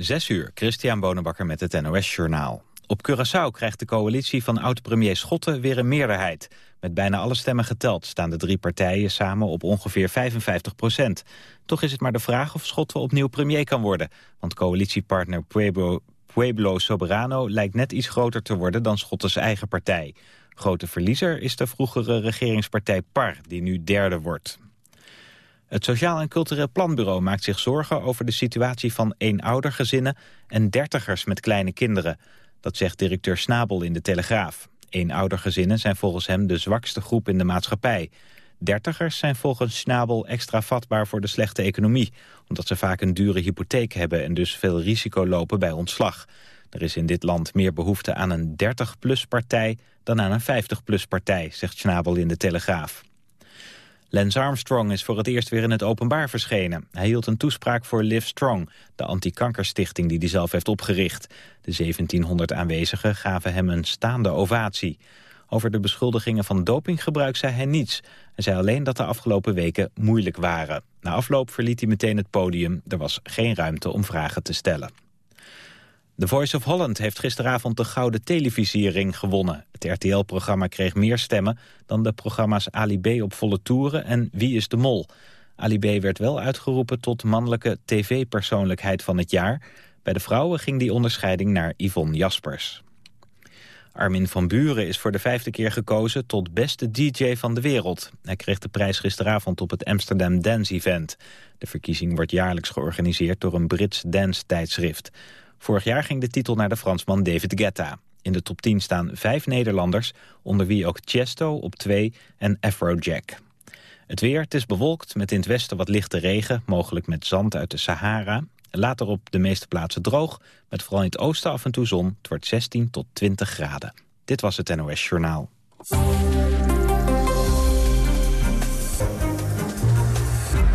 Zes uur, Christian Bonenbakker met het NOS Journaal. Op Curaçao krijgt de coalitie van oud-premier Schotten weer een meerderheid. Met bijna alle stemmen geteld staan de drie partijen samen op ongeveer 55 procent. Toch is het maar de vraag of Schotten opnieuw premier kan worden. Want coalitiepartner Pueblo, Soberano lijkt net iets groter te worden dan Schottens eigen partij. Grote verliezer is de vroegere regeringspartij PAR, die nu derde wordt. Het Sociaal en Cultureel Planbureau maakt zich zorgen over de situatie van eenoudergezinnen en dertigers met kleine kinderen. Dat zegt directeur Snabel in de Telegraaf. Eenoudergezinnen zijn volgens hem de zwakste groep in de maatschappij. Dertigers zijn volgens Snabel extra vatbaar voor de slechte economie... omdat ze vaak een dure hypotheek hebben en dus veel risico lopen bij ontslag. Er is in dit land meer behoefte aan een 30-plus partij dan aan een 50-plus partij, zegt Schnabel in de Telegraaf. Lance Armstrong is voor het eerst weer in het openbaar verschenen. Hij hield een toespraak voor Live Strong, de antikankerstichting die hij zelf heeft opgericht. De 1700 aanwezigen gaven hem een staande ovatie. Over de beschuldigingen van dopinggebruik zei hij niets. Hij zei alleen dat de afgelopen weken moeilijk waren. Na afloop verliet hij meteen het podium. Er was geen ruimte om vragen te stellen. The Voice of Holland heeft gisteravond de Gouden Televisiering gewonnen. Het RTL-programma kreeg meer stemmen dan de programma's Ali B op volle toeren en Wie is de Mol. Ali B werd wel uitgeroepen tot mannelijke tv-persoonlijkheid van het jaar. Bij de vrouwen ging die onderscheiding naar Yvonne Jaspers. Armin van Buren is voor de vijfde keer gekozen tot beste DJ van de wereld. Hij kreeg de prijs gisteravond op het Amsterdam Dance Event. De verkiezing wordt jaarlijks georganiseerd door een Brits dance-tijdschrift. Vorig jaar ging de titel naar de Fransman David Guetta. In de top 10 staan vijf Nederlanders, onder wie ook Chesto op 2 en Afrojack. Het weer, het is bewolkt met in het westen wat lichte regen, mogelijk met zand uit de Sahara. Later op de meeste plaatsen droog, met vooral in het oosten af en toe zon. Het wordt 16 tot 20 graden. Dit was het NOS Journaal.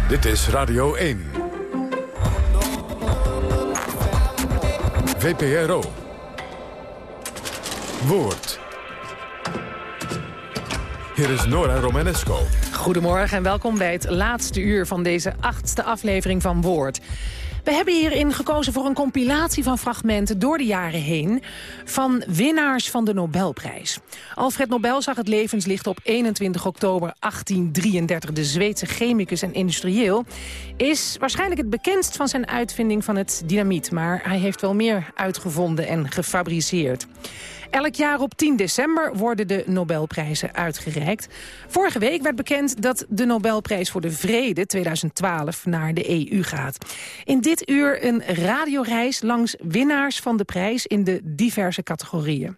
Dit is Radio 1. VPRO. Woord. Hier is Nora Romanesco. Goedemorgen en welkom bij het laatste uur van deze achtste aflevering van Woord. We hebben hierin gekozen voor een compilatie van fragmenten door de jaren heen... van winnaars van de Nobelprijs. Alfred Nobel zag het levenslicht op 21 oktober 1833. De Zweedse chemicus en industrieel is waarschijnlijk het bekendst van zijn uitvinding van het dynamiet. Maar hij heeft wel meer uitgevonden en gefabriceerd. Elk jaar op 10 december worden de Nobelprijzen uitgereikt. Vorige week werd bekend dat de Nobelprijs voor de Vrede 2012 naar de EU gaat. In dit uur een radioreis langs winnaars van de prijs in de diverse categorieën.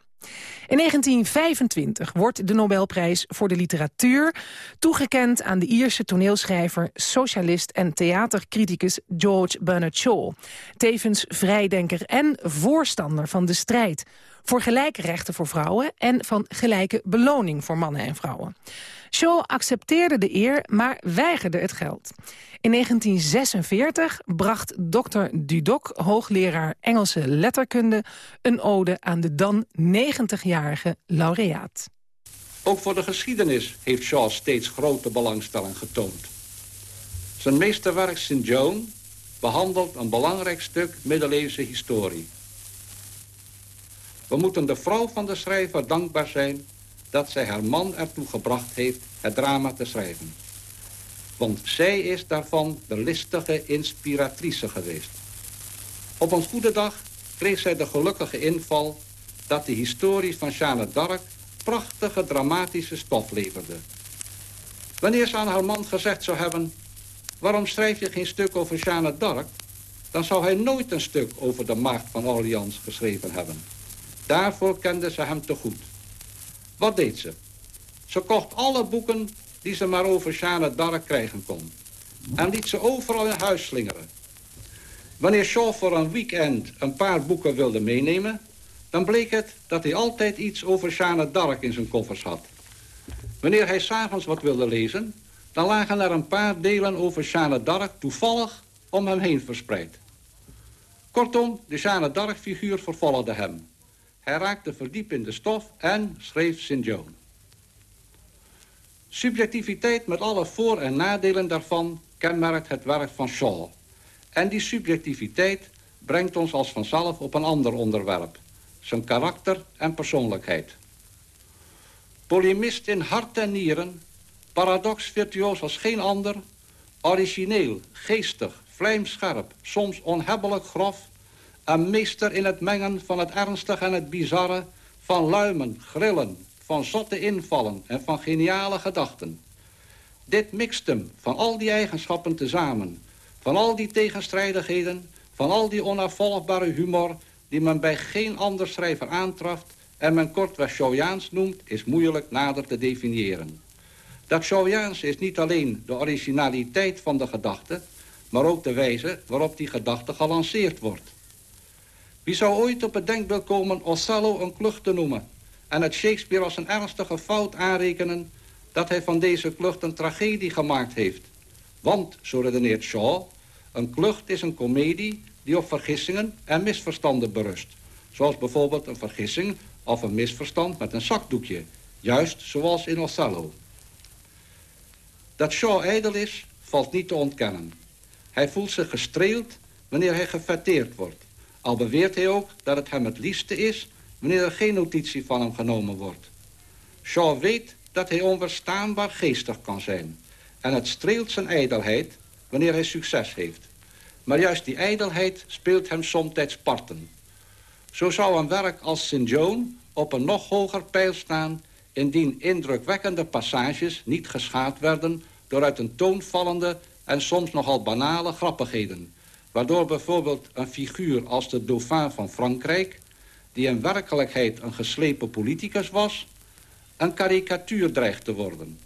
In 1925 wordt de Nobelprijs voor de literatuur toegekend aan de Ierse toneelschrijver, socialist en theatercriticus George Bernard Shaw. Tevens vrijdenker en voorstander van de strijd voor gelijke rechten voor vrouwen en van gelijke beloning voor mannen en vrouwen. Shaw accepteerde de eer, maar weigerde het geld. In 1946 bracht Dr. Dudok, hoogleraar Engelse letterkunde... een ode aan de dan 90-jarige laureaat. Ook voor de geschiedenis heeft Shaw steeds grote belangstelling getoond. Zijn meesterwerk St. John behandelt een belangrijk stuk middeleeuwse historie. We moeten de vrouw van de schrijver dankbaar zijn... dat zij haar man ertoe gebracht heeft het drama te schrijven. Want zij is daarvan de listige inspiratrice geweest. Op een goede dag kreeg zij de gelukkige inval... dat de historie van Jeanne d'Arc prachtige dramatische stof leverde. Wanneer ze aan haar man gezegd zou hebben... waarom schrijf je geen stuk over Jeanne d'Arc... dan zou hij nooit een stuk over de maagd van Orleans geschreven hebben. Daarvoor kende ze hem te goed. Wat deed ze? Ze kocht alle boeken die ze maar over Jeanne d'Arc krijgen kon. En liet ze overal in huis slingeren. Wanneer Shaw voor een weekend een paar boeken wilde meenemen... dan bleek het dat hij altijd iets over Jeanne d'Arc in zijn koffers had. Wanneer hij s'avonds wat wilde lezen... dan lagen er een paar delen over Jeanne d'Arc toevallig om hem heen verspreid. Kortom, de Jeanne d'Arc-figuur vervolgde hem. Hij raakte verdiept in de stof en schreef St. John. Subjectiviteit met alle voor- en nadelen daarvan kenmerkt het werk van Shaw. En die subjectiviteit brengt ons als vanzelf op een ander onderwerp. Zijn karakter en persoonlijkheid. Polemist in hart en nieren, paradox virtuoos als geen ander... origineel, geestig, vlijmscherp, soms onhebbelijk grof... een meester in het mengen van het ernstige en het bizarre... van luimen, grillen, van zotte invallen en van geniale gedachten. Dit mixt hem van al die eigenschappen tezamen... van al die tegenstrijdigheden, van al die onafvolgbare humor... die men bij geen ander schrijver aantraft... en men kortweg Chauviaans noemt, is moeilijk nader te definiëren. Dat Chauviaans is niet alleen de originaliteit van de gedachte... maar ook de wijze waarop die gedachte gelanceerd wordt. Wie zou ooit op het denkbeeld komen Othello een klucht te noemen... en het Shakespeare als een ernstige fout aanrekenen... dat hij van deze klucht een tragedie gemaakt heeft. Want, zo redeneert Shaw, een klucht is een komedie die op vergissingen en misverstanden berust. Zoals bijvoorbeeld een vergissing of een misverstand met een zakdoekje. Juist zoals in Othello. Dat Shaw ijdel is, valt niet te ontkennen. Hij voelt zich gestreeld wanneer hij gefetteerd wordt. Al beweert hij ook dat het hem het liefste is... wanneer er geen notitie van hem genomen wordt. Shaw weet dat hij onverstaanbaar geestig kan zijn. En het streelt zijn ijdelheid wanneer hij succes heeft. Maar juist die ijdelheid speelt hem somtijds parten. Zo zou een werk als St. John op een nog hoger pijl staan... indien indrukwekkende passages niet geschaad werden... door uit een toon vallende en soms nogal banale grappigheden... waardoor bijvoorbeeld een figuur als de dauphin van Frankrijk... die in werkelijkheid een geslepen politicus was... een karikatuur dreigt te worden.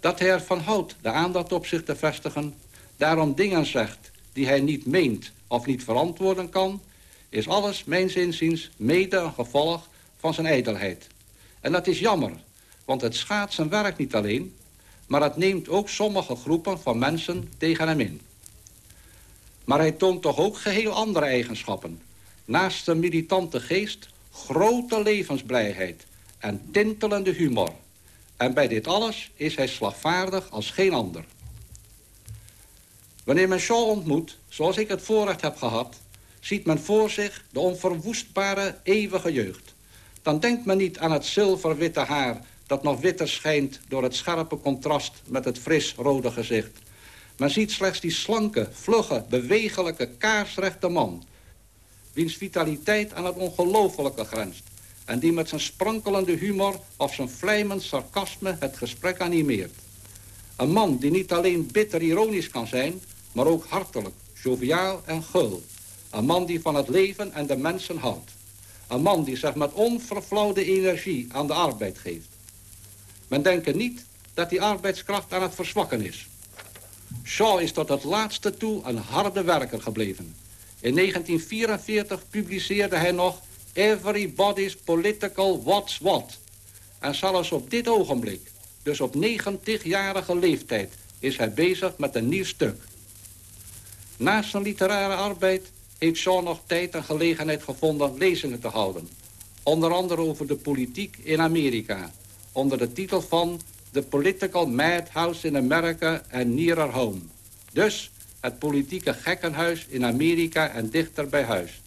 Dat hij ervan houdt de aandacht op zich te vestigen... daarom dingen zegt die hij niet meent of niet verantwoorden kan... is alles, mijns inziens, mede een gevolg van zijn ijdelheid. En dat is jammer, want het schaadt zijn werk niet alleen... maar het neemt ook sommige groepen van mensen tegen hem in. Maar hij toont toch ook geheel andere eigenschappen. Naast zijn militante geest, grote levensblijheid en tintelende humor. En bij dit alles is hij slagvaardig als geen ander. Wanneer men Shaw ontmoet, zoals ik het voorrecht heb gehad... ziet men voor zich de onverwoestbare eeuwige jeugd. Dan denkt men niet aan het zilverwitte haar... dat nog witter schijnt door het scherpe contrast met het fris rode gezicht. Men ziet slechts die slanke, vlugge, bewegelijke, kaarsrechte man... wiens vitaliteit aan het ongelofelijke grenst... en die met zijn sprankelende humor of zijn vlijmend sarcasme het gesprek animeert. Een man die niet alleen bitter ironisch kan zijn maar ook hartelijk, joviaal en gul. Een man die van het leven en de mensen houdt. Een man die zich met onverflauwde energie aan de arbeid geeft. Men denkt niet dat die arbeidskracht aan het verzwakken is. Shaw is tot het laatste toe een harde werker gebleven. In 1944 publiceerde hij nog Everybody's Political What's What. En zelfs op dit ogenblik, dus op 90-jarige leeftijd, is hij bezig met een nieuw stuk. Naast zijn literaire arbeid heeft Shaw nog tijd en gelegenheid gevonden lezingen te houden. Onder andere over de politiek in Amerika. Onder de titel van The Political Madhouse in America and Nearer Home. Dus het politieke gekkenhuis in Amerika en dichter bij huis.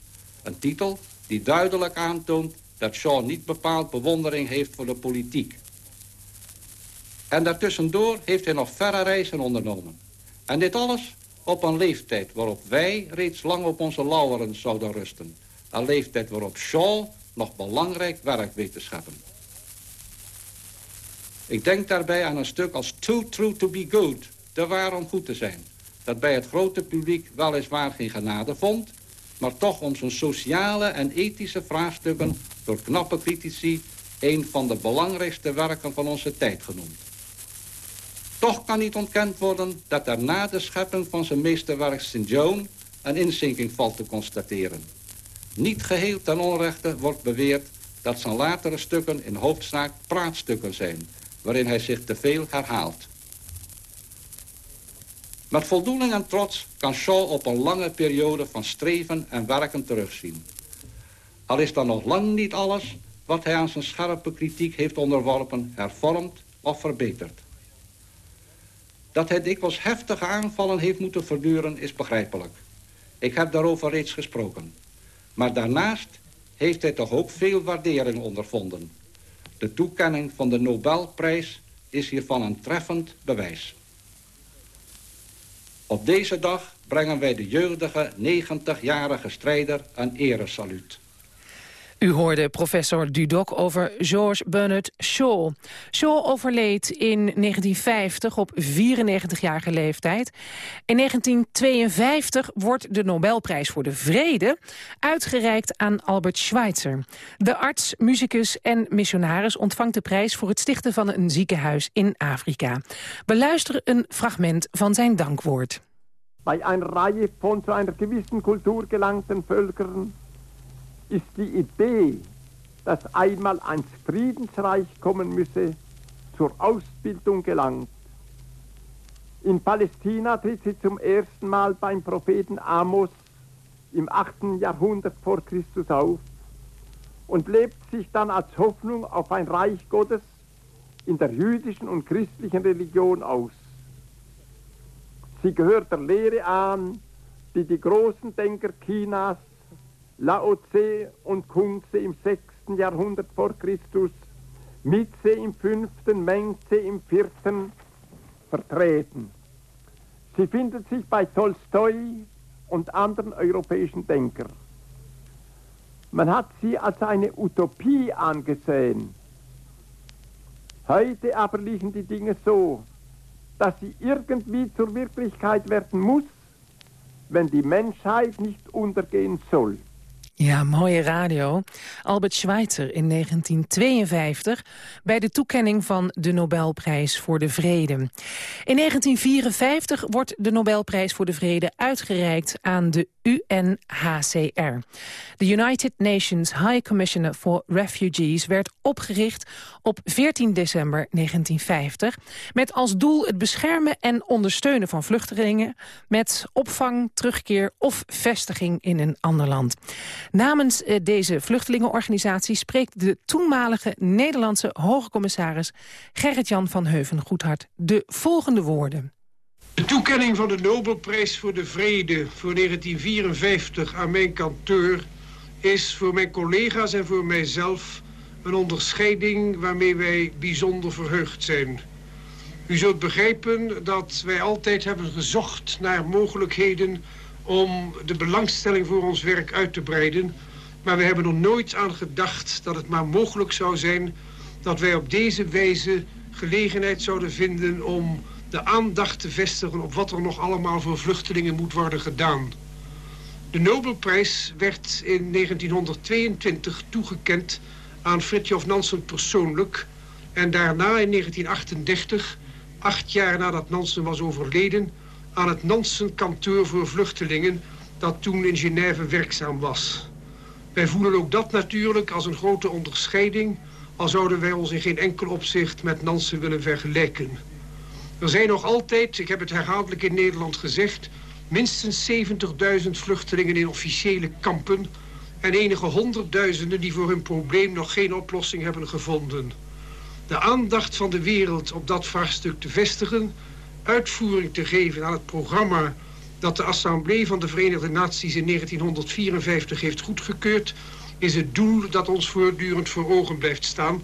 Een titel die duidelijk aantoont dat Shaw niet bepaald bewondering heeft voor de politiek. En daartussendoor heeft hij nog verre reizen ondernomen. En dit alles op een leeftijd waarop wij reeds lang op onze lauweren zouden rusten. Een leeftijd waarop Shaw nog belangrijk werk weet te scheppen. Ik denk daarbij aan een stuk als Too True to be Good, te waar om goed te zijn. Dat bij het grote publiek weliswaar geen genade vond... maar toch om zijn sociale en ethische vraagstukken... door knappe critici een van de belangrijkste werken van onze tijd genoemd. Toch kan niet ontkend worden dat er na de schepping van zijn meesterwerk St. John... een inzinking valt te constateren. Niet geheel ten onrechte wordt beweerd dat zijn latere stukken in hoofdzaak praatstukken zijn... waarin hij zich te veel herhaalt. Met voldoening en trots kan Shaw op een lange periode van streven en werken terugzien. Al is dan nog lang niet alles wat hij aan zijn scherpe kritiek heeft onderworpen... hervormd of verbeterd. Dat hij dikwijls heftige aanvallen heeft moeten verduren is begrijpelijk. Ik heb daarover reeds gesproken. Maar daarnaast heeft hij toch ook veel waardering ondervonden. De toekenning van de Nobelprijs is hiervan een treffend bewijs. Op deze dag brengen wij de jeugdige 90-jarige strijder een eresaluut. U hoorde professor Dudok over George Bernard Shaw. Shaw overleed in 1950 op 94-jarige leeftijd. In 1952 wordt de Nobelprijs voor de Vrede uitgereikt aan Albert Schweitzer. De arts, muzikus en missionaris ontvangt de prijs voor het stichten van een ziekenhuis in Afrika. Beluister een fragment van zijn dankwoord. Bij een Reihe van zu einer gewissen Kultur gelangten Völkern ist die Idee, dass einmal ein Friedensreich kommen müsse, zur Ausbildung gelangt. In Palästina tritt sie zum ersten Mal beim Propheten Amos im 8. Jahrhundert vor Christus auf und lebt sich dann als Hoffnung auf ein Reich Gottes in der jüdischen und christlichen Religion aus. Sie gehört der Lehre an, die die großen Denker Chinas Lao Tse und Kunze im 6. Jahrhundert vor Christus, Mitze im 5., Mengze im 4. vertreten. Sie findet sich bei Tolstoi und anderen europäischen Denkern. Man hat sie als eine Utopie angesehen. Heute aber liegen die Dinge so, dass sie irgendwie zur Wirklichkeit werden muss, wenn die Menschheit nicht untergehen soll. Ja, mooie radio. Albert Schweitzer in 1952 bij de toekenning van de Nobelprijs voor de Vrede. In 1954 wordt de Nobelprijs voor de Vrede uitgereikt aan de UNHCR. De United Nations High Commissioner for Refugees werd opgericht op 14 december 1950... met als doel het beschermen en ondersteunen van vluchtelingen... met opvang, terugkeer of vestiging in een ander land. Namens eh, deze vluchtelingenorganisatie spreekt de toenmalige Nederlandse hoge commissaris Gerrit-Jan van Heuven-Goedhart de volgende woorden. De toekenning van de Nobelprijs voor de Vrede voor 1954 aan mijn kantoor is voor mijn collega's en voor mijzelf een onderscheiding waarmee wij bijzonder verheugd zijn. U zult begrijpen dat wij altijd hebben gezocht naar mogelijkheden om de belangstelling voor ons werk uit te breiden. Maar we hebben er nooit aan gedacht dat het maar mogelijk zou zijn... dat wij op deze wijze gelegenheid zouden vinden om de aandacht te vestigen... op wat er nog allemaal voor vluchtelingen moet worden gedaan. De Nobelprijs werd in 1922 toegekend aan Fritjof Nansen persoonlijk... en daarna in 1938, acht jaar nadat Nansen was overleden aan het Nansen-kantoor voor vluchtelingen... dat toen in Genève werkzaam was. Wij voelen ook dat natuurlijk als een grote onderscheiding... al zouden wij ons in geen enkel opzicht met Nansen willen vergelijken. Er zijn nog altijd, ik heb het herhaaldelijk in Nederland gezegd... minstens 70.000 vluchtelingen in officiële kampen... en enige honderdduizenden die voor hun probleem nog geen oplossing hebben gevonden. De aandacht van de wereld op dat vraagstuk te vestigen uitvoering te geven aan het programma dat de Assemblée van de Verenigde Naties in 1954 heeft goedgekeurd, is het doel dat ons voortdurend voor ogen blijft staan.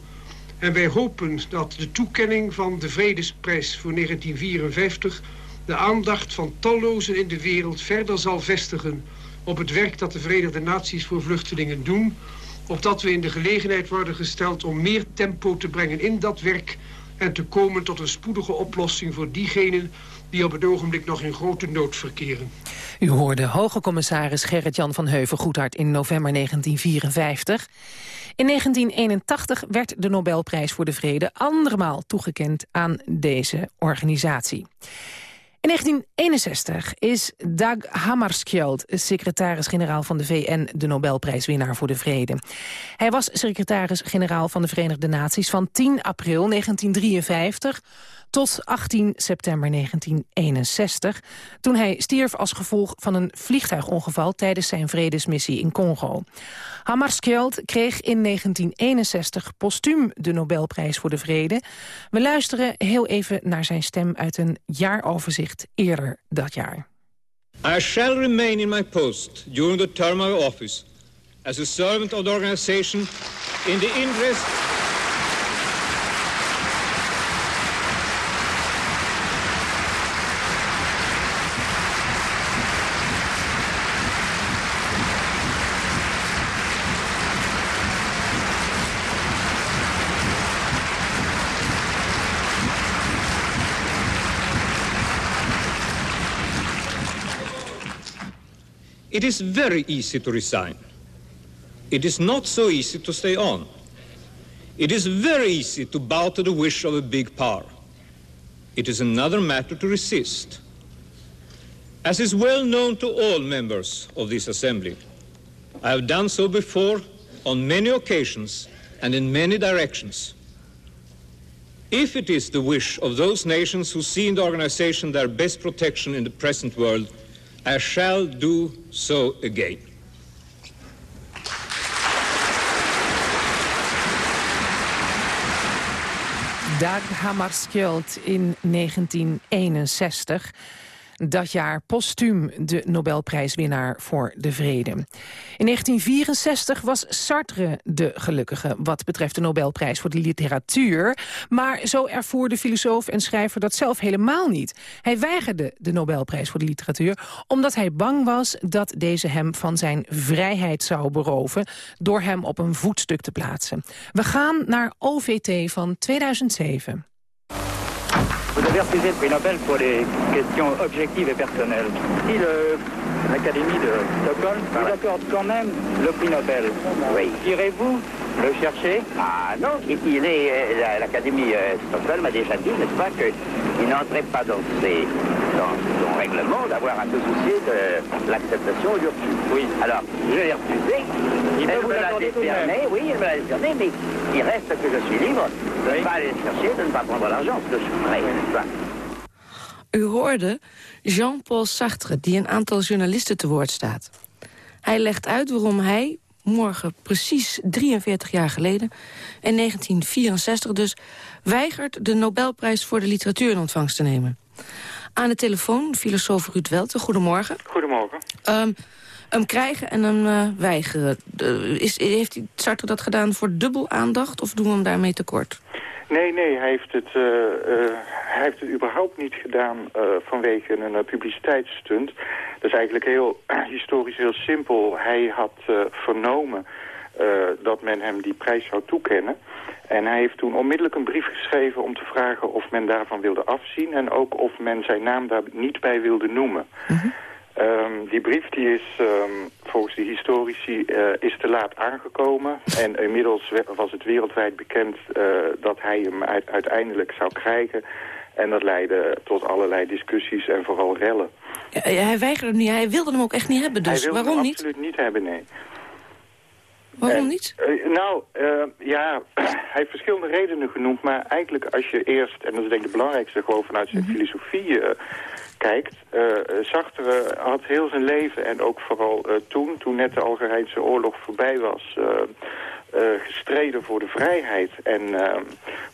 En wij hopen dat de toekenning van de Vredesprijs voor 1954 de aandacht van tallozen in de wereld verder zal vestigen op het werk dat de Verenigde Naties voor vluchtelingen doen, opdat we in de gelegenheid worden gesteld om meer tempo te brengen in dat werk en te komen tot een spoedige oplossing voor diegenen die op het ogenblik nog in grote nood verkeren. U hoorde hoge commissaris Gerrit-Jan van Heuven-Goedhart in november 1954. In 1981 werd de Nobelprijs voor de Vrede andermaal toegekend aan deze organisatie. In 1961 is Dag Hammarskjöld, secretaris-generaal van de VN... de Nobelprijswinnaar voor de Vrede. Hij was secretaris-generaal van de Verenigde Naties van 10 april 1953 tot 18 september 1961... toen hij stierf als gevolg van een vliegtuigongeval... tijdens zijn vredesmissie in Congo. Hammarskjöld kreeg in 1961 postuum de Nobelprijs voor de Vrede. We luisteren heel even naar zijn stem uit een jaaroverzicht eerder dat jaar. I shall remain in my post during the term of office as a servant of the organization in the interest is very easy to resign. It is not so easy to stay on. It is very easy to bow to the wish of a big power. It is another matter to resist. As is well known to all members of this assembly, I have done so before on many occasions and in many directions. If it is the wish of those nations who see in the organization their best protection in the present world, I shall do so again. Dag Hammarskjöld in 1961 dat jaar postuum de Nobelprijswinnaar voor de Vrede. In 1964 was Sartre de gelukkige wat betreft de Nobelprijs voor de literatuur. Maar zo ervoer de filosoof en schrijver dat zelf helemaal niet. Hij weigerde de Nobelprijs voor de literatuur omdat hij bang was dat deze hem van zijn vrijheid zou beroven door hem op een voetstuk te plaatsen. We gaan naar OVT van 2007. Vous avez refusé le prix Nobel pour des questions objectives et personnelles. Si l'Académie de Stockholm vous accorde quand même le prix Nobel, oui. irez-vous le chercher? Ah non, il est euh, l'Académie euh, Stockholm a déjà dit, n'est-ce pas, qu'il n'entrait pas dans, ses, dans son règlement d'avoir un peu soucier de l'acceptation du refus. Oui. Alors, je l'ai refusé. Il Elle me l'a décerné, oui, il me l'a décerné, mais il reste que je suis libre de ne pas aller le chercher, de ne pas prendre l'argent, ce que je ferai, n'est-ce pas U hoorde Jean-Paul Sartre, die een aantal journalisten te woord staat. Hij legt uit waarom hij morgen precies 43 jaar geleden... in 1964 dus weigert de Nobelprijs voor de literatuur in ontvangst te nemen. Aan de telefoon filosoof Ruud Welte. Goedemorgen. Goedemorgen. Um, hem krijgen en hem uh, weigeren. is, heeft Sartre dat gedaan voor dubbel aandacht of doen we hem daarmee tekort? Nee, nee, hij heeft het, uh, uh, hij heeft het überhaupt niet gedaan vanwege een publiciteitsstunt. Dat is eigenlijk heel historisch heel simpel. Hij had vernomen dat men hem die prijs zou toekennen. En hij heeft toen onmiddellijk een brief geschreven om te vragen of men daarvan wilde afzien... en ook of men zijn naam daar niet bij wilde noemen. -huh. Um, die brief die is um, volgens de historici uh, is te laat aangekomen. En inmiddels was het wereldwijd bekend uh, dat hij hem uiteindelijk zou krijgen. En dat leidde tot allerlei discussies en vooral rellen. Ja, hij weigerde niet, hij wilde hem ook echt niet hebben dus. Hij wilde Waarom hem niet? absoluut niet hebben, nee. Waarom en, niet? Uh, nou, ja, hij heeft verschillende redenen genoemd. Maar eigenlijk als je eerst, en dat is denk ik het belangrijkste gewoon vanuit zijn mm -hmm. filosofie kijkt. Sartre had heel zijn leven en ook vooral toen, toen net de Algerijnse oorlog voorbij was... Uh, gestreden voor de vrijheid. En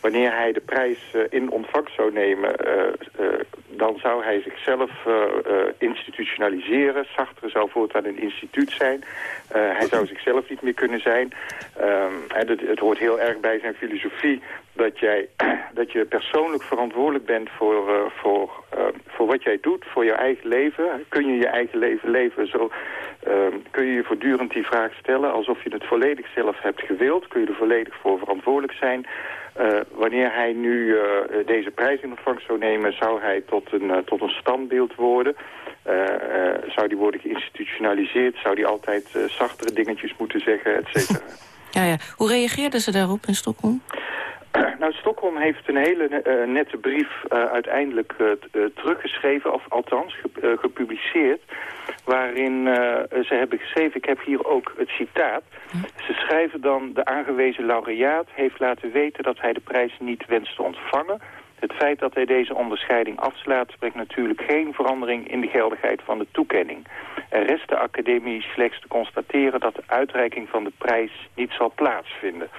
wanneer hij de prijs in ontvangst zou nemen... dan zou hij zichzelf institutionaliseren. Sartre zou voortaan een instituut zijn. hij zou zichzelf niet meer kunnen zijn. en het, het hoort heel erg bij zijn filosofie dat, jij, dat je persoonlijk verantwoordelijk bent voor, voor, voor wat jij doet, voor je eigen leven. Kun je je eigen leven leven? Zo uh, kun je je voortdurend die vraag stellen alsof je het volledig zelf hebt gewild. Kun je er volledig voor verantwoordelijk zijn. wanneer hij nu deze prijs in ontvangst zou nemen, zou hij tot een, tot een standbeeld worden. zou die worden geïnstitutionaliseerd? Zou die altijd zachtere dingetjes moeten zeggen, et cetera? Ja, ja. Hoe reageerden ze daarop in Stockholm? Nou, Stockholm heeft een hele uh, nette brief uh, uiteindelijk uh, teruggeschreven, of althans ge gepubliceerd, waarin ze hebben geschreven, ik heb hier ook het citaat, ze schrijven dan, de aangewezen laureaat heeft laten weten dat hij de prijs niet wenst te ontvangen. Het feit dat hij deze onderscheiding afslaat brengt natuurlijk geen verandering in de geldigheid van de toekenning. Er rest de academie slechts te constateren dat de uitreiking van de prijs niet zal plaatsvinden.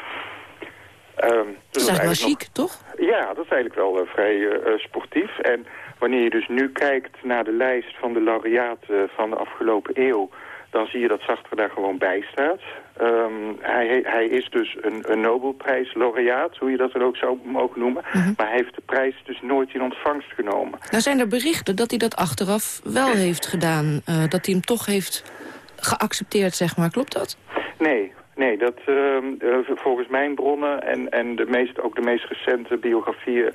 Um, dat is eigenlijk wel chic, nog... toch? Ja, dat is eigenlijk wel uh, vrij uh, sportief. En wanneer je dus nu kijkt naar de lijst van de laureaten van de afgelopen eeuw... dan zie je dat Sartre daar gewoon bij staat. Ehm, hij, hij, is dus een, een Nobelprijs-laureaat, hoe je dat dan ook zou mogen noemen. Mhm. Maar hij heeft de prijs dus nooit in ontvangst genomen. Nou zijn er berichten dat hij dat achteraf wel heeft gedaan. eh, dat hij hem toch heeft geaccepteerd, zeg maar. Klopt dat? Nee, nee dat, ehm, eh, volgens mijn bronnen en, en de meest, ook de meest recente biografieën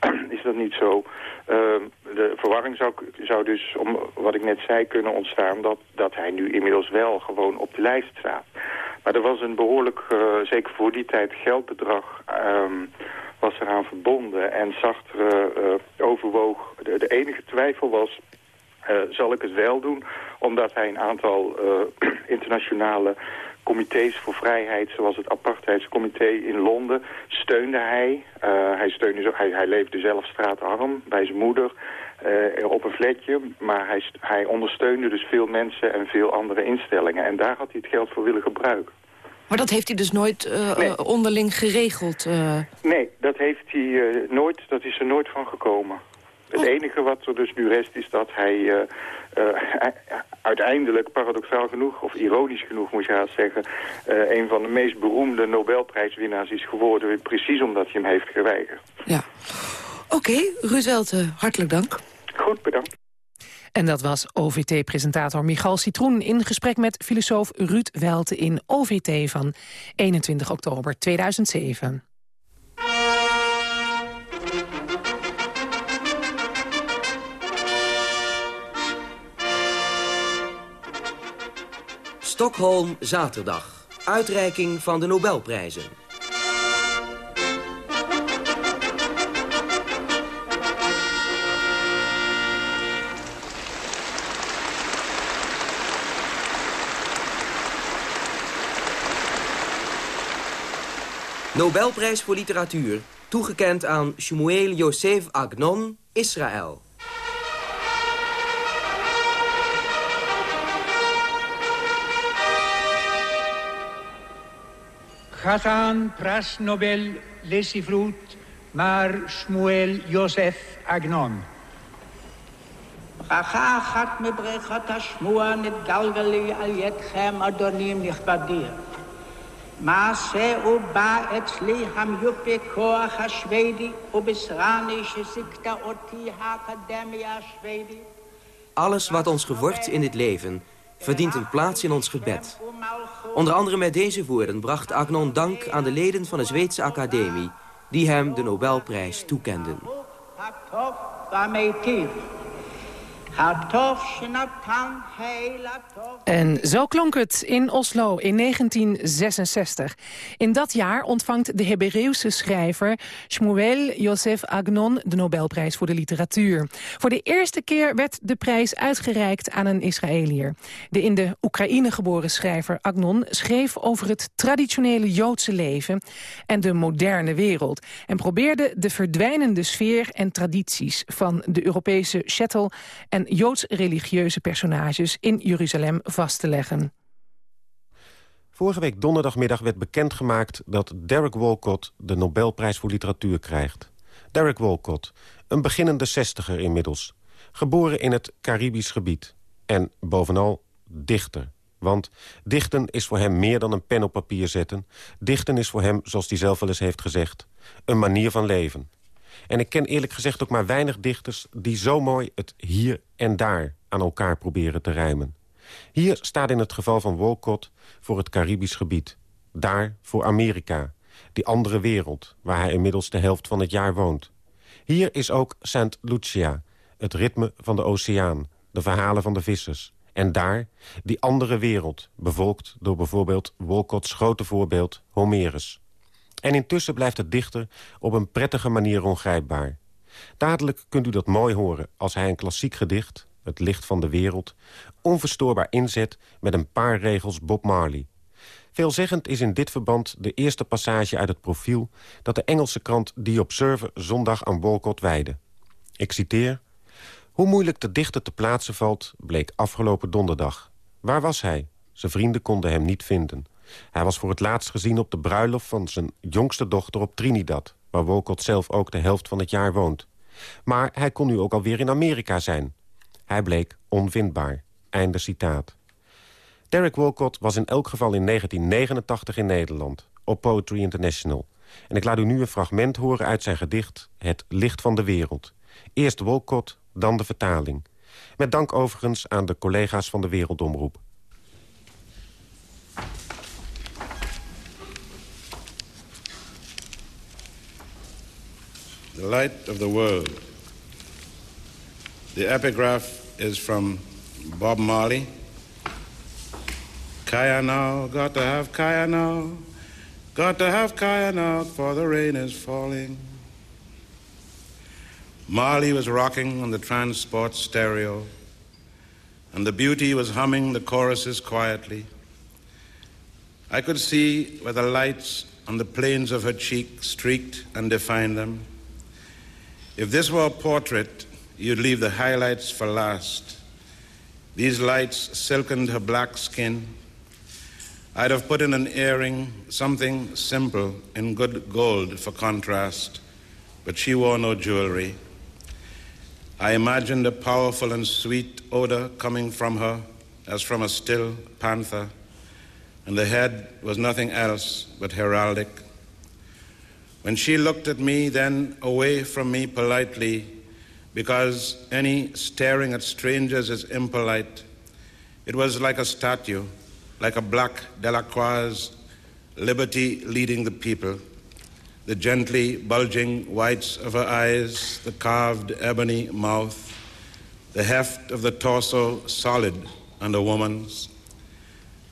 is dat niet zo. Ehm, de verwarring zou, zou dus, om wat ik net zei, kunnen ontstaan... Dat, dat hij nu inmiddels wel gewoon op de lijst staat. Maar er was een behoorlijk, eh, zeker voor die tijd, geldbedrag... ehm, was eraan verbonden. En Sartre eh, overwoog, de, enige twijfel was... zal ik het wel doen, omdat hij een aantal internationale comité's voor vrijheid, zoals het apartheidscomité in Londen, steunde hij. Eh, hij, steunde zo, hij. Hij leefde zelf straatarm bij zijn moeder eh, op een flatje, maar hij, hij ondersteunde dus veel mensen en veel andere instellingen. En daar had hij het geld voor willen gebruiken. Maar dat heeft hij dus nooit eh, onderling geregeld. Nee, dat heeft hij nooit, dat is er nooit van gekomen. Het enige wat er dus nu rest is dat hij eh, eh, uiteindelijk, paradoxaal genoeg, of ironisch genoeg moet je haast zeggen, eh, een van de meest beroemde Nobelprijswinnaars is geworden, precies omdat hij hem heeft geweigerd. Oké, Ruud Welte, hartelijk dank. Goed, bedankt. En dat was OVT-presentator Michal Citroen... in gesprek met filosoof Ruud Welte in OVT van 21 oktober 2007. Stockholm, zaterdag. Uitreiking van de Nobelprijzen. Nobelprijs voor literatuur. Toegekend aan Shmuel Yosef Agnon, Israël. חתן פרס נובל לספרות מר שמואל יוסף עגנון. ברכה אחת מברכות השמוע נתגלגל לי על ידכם, אדונים נכבדים. מעשה ובא אצלי המיופה כוח השוודי, ובשרני שזיכתה אותי האקדמיה השוודי. Alles wat ons geword in dit leven verdient een plaats in ons gebed. Onder andere met deze woorden bracht Agnon dank aan de leden van de Zweedse Academie... die hem de Nobelprijs toekenden. En zo klonk het in Oslo in 1966. In dat jaar ontvangt de Hebreeuwse schrijver Shmuel Yosef Agnon de Nobelprijs voor de literatuur. Voor de eerste keer werd de prijs uitgereikt aan een Israëliër. De in de Oekraïne geboren schrijver Agnon schreef over het traditionele Joodse leven en de moderne wereld. En probeerde de verdwijnende sfeer en tradities van de Europese shtetl en Joods-religieuze personages in Jeruzalem vast te leggen. Vorige week donderdagmiddag werd bekendgemaakt dat Derek Walcott de Nobelprijs voor literatuur krijgt. Derek Walcott, een beginnende zestiger inmiddels. Geboren in het Caribisch gebied. En bovenal dichter. Want dichten is voor hem meer dan een pen op papier zetten. Dichten is voor hem, zoals hij zelf wel eens heeft gezegd, een manier van leven. En ik ken eerlijk gezegd ook maar weinig dichters... die zo mooi het hier en daar aan elkaar proberen te rijmen. Hier staat in het geval van Walcott voor het Caribisch gebied. Daar voor Amerika, die andere wereld... waar hij inmiddels de helft van het jaar woont. Hier is ook St. Lucia, het ritme van de oceaan... de verhalen van de vissers. En daar, die andere wereld, bevolkt door bijvoorbeeld Walcotts grote voorbeeld Homerus. En intussen blijft het dichter op een prettige manier ongrijpbaar. Dadelijk kunt u dat mooi horen als hij een klassiek gedicht, Het licht van de wereld, onverstoorbaar inzet met een paar regels Bob Marley. Veelzeggend is in dit verband de eerste passage uit het profiel... dat de Engelse krant The Observer zondag aan Walcott wijde. Ik citeer... Hoe moeilijk de dichter te plaatsen valt, bleek afgelopen donderdag. Waar was hij? Zijn vrienden konden hem niet vinden. Hij was voor het laatst gezien op de bruiloft van zijn jongste dochter op Trinidad... waar Walcott zelf ook de helft van het jaar woont. Maar hij kon nu ook alweer in Amerika zijn. Hij bleek onvindbaar. Einde citaat. Derek Walcott was in elk geval in 1989 in Nederland, op Poetry International. En ik laat u nu een fragment horen uit zijn gedicht Het Licht van de Wereld. Eerst Walcott, dan de vertaling. Met dank overigens aan de collega's van de Wereldomroep. The light of the world. The epigraph is from Bob Marley. Kaya now, got to have Kaya now. Got to have Kaya now, for the rain is falling. Marley was rocking on the transport stereo, and the beauty was humming the choruses quietly. I could see where the lights on the planes of her cheek streaked and defined them. If this were a portrait, you'd leave the highlights for last. These lights silkened her black skin. I'd have put in an earring, something simple in good gold for contrast, but she wore no jewelry. I imagined a powerful and sweet odor coming from her as from a still panther, and the head was nothing else but heraldic. When she looked at me, then away from me politely, because any staring at strangers is impolite, it was like a statue, like a black Delacroix, liberty leading the people. The gently bulging whites of her eyes, the carved ebony mouth, the heft of the torso solid under woman's.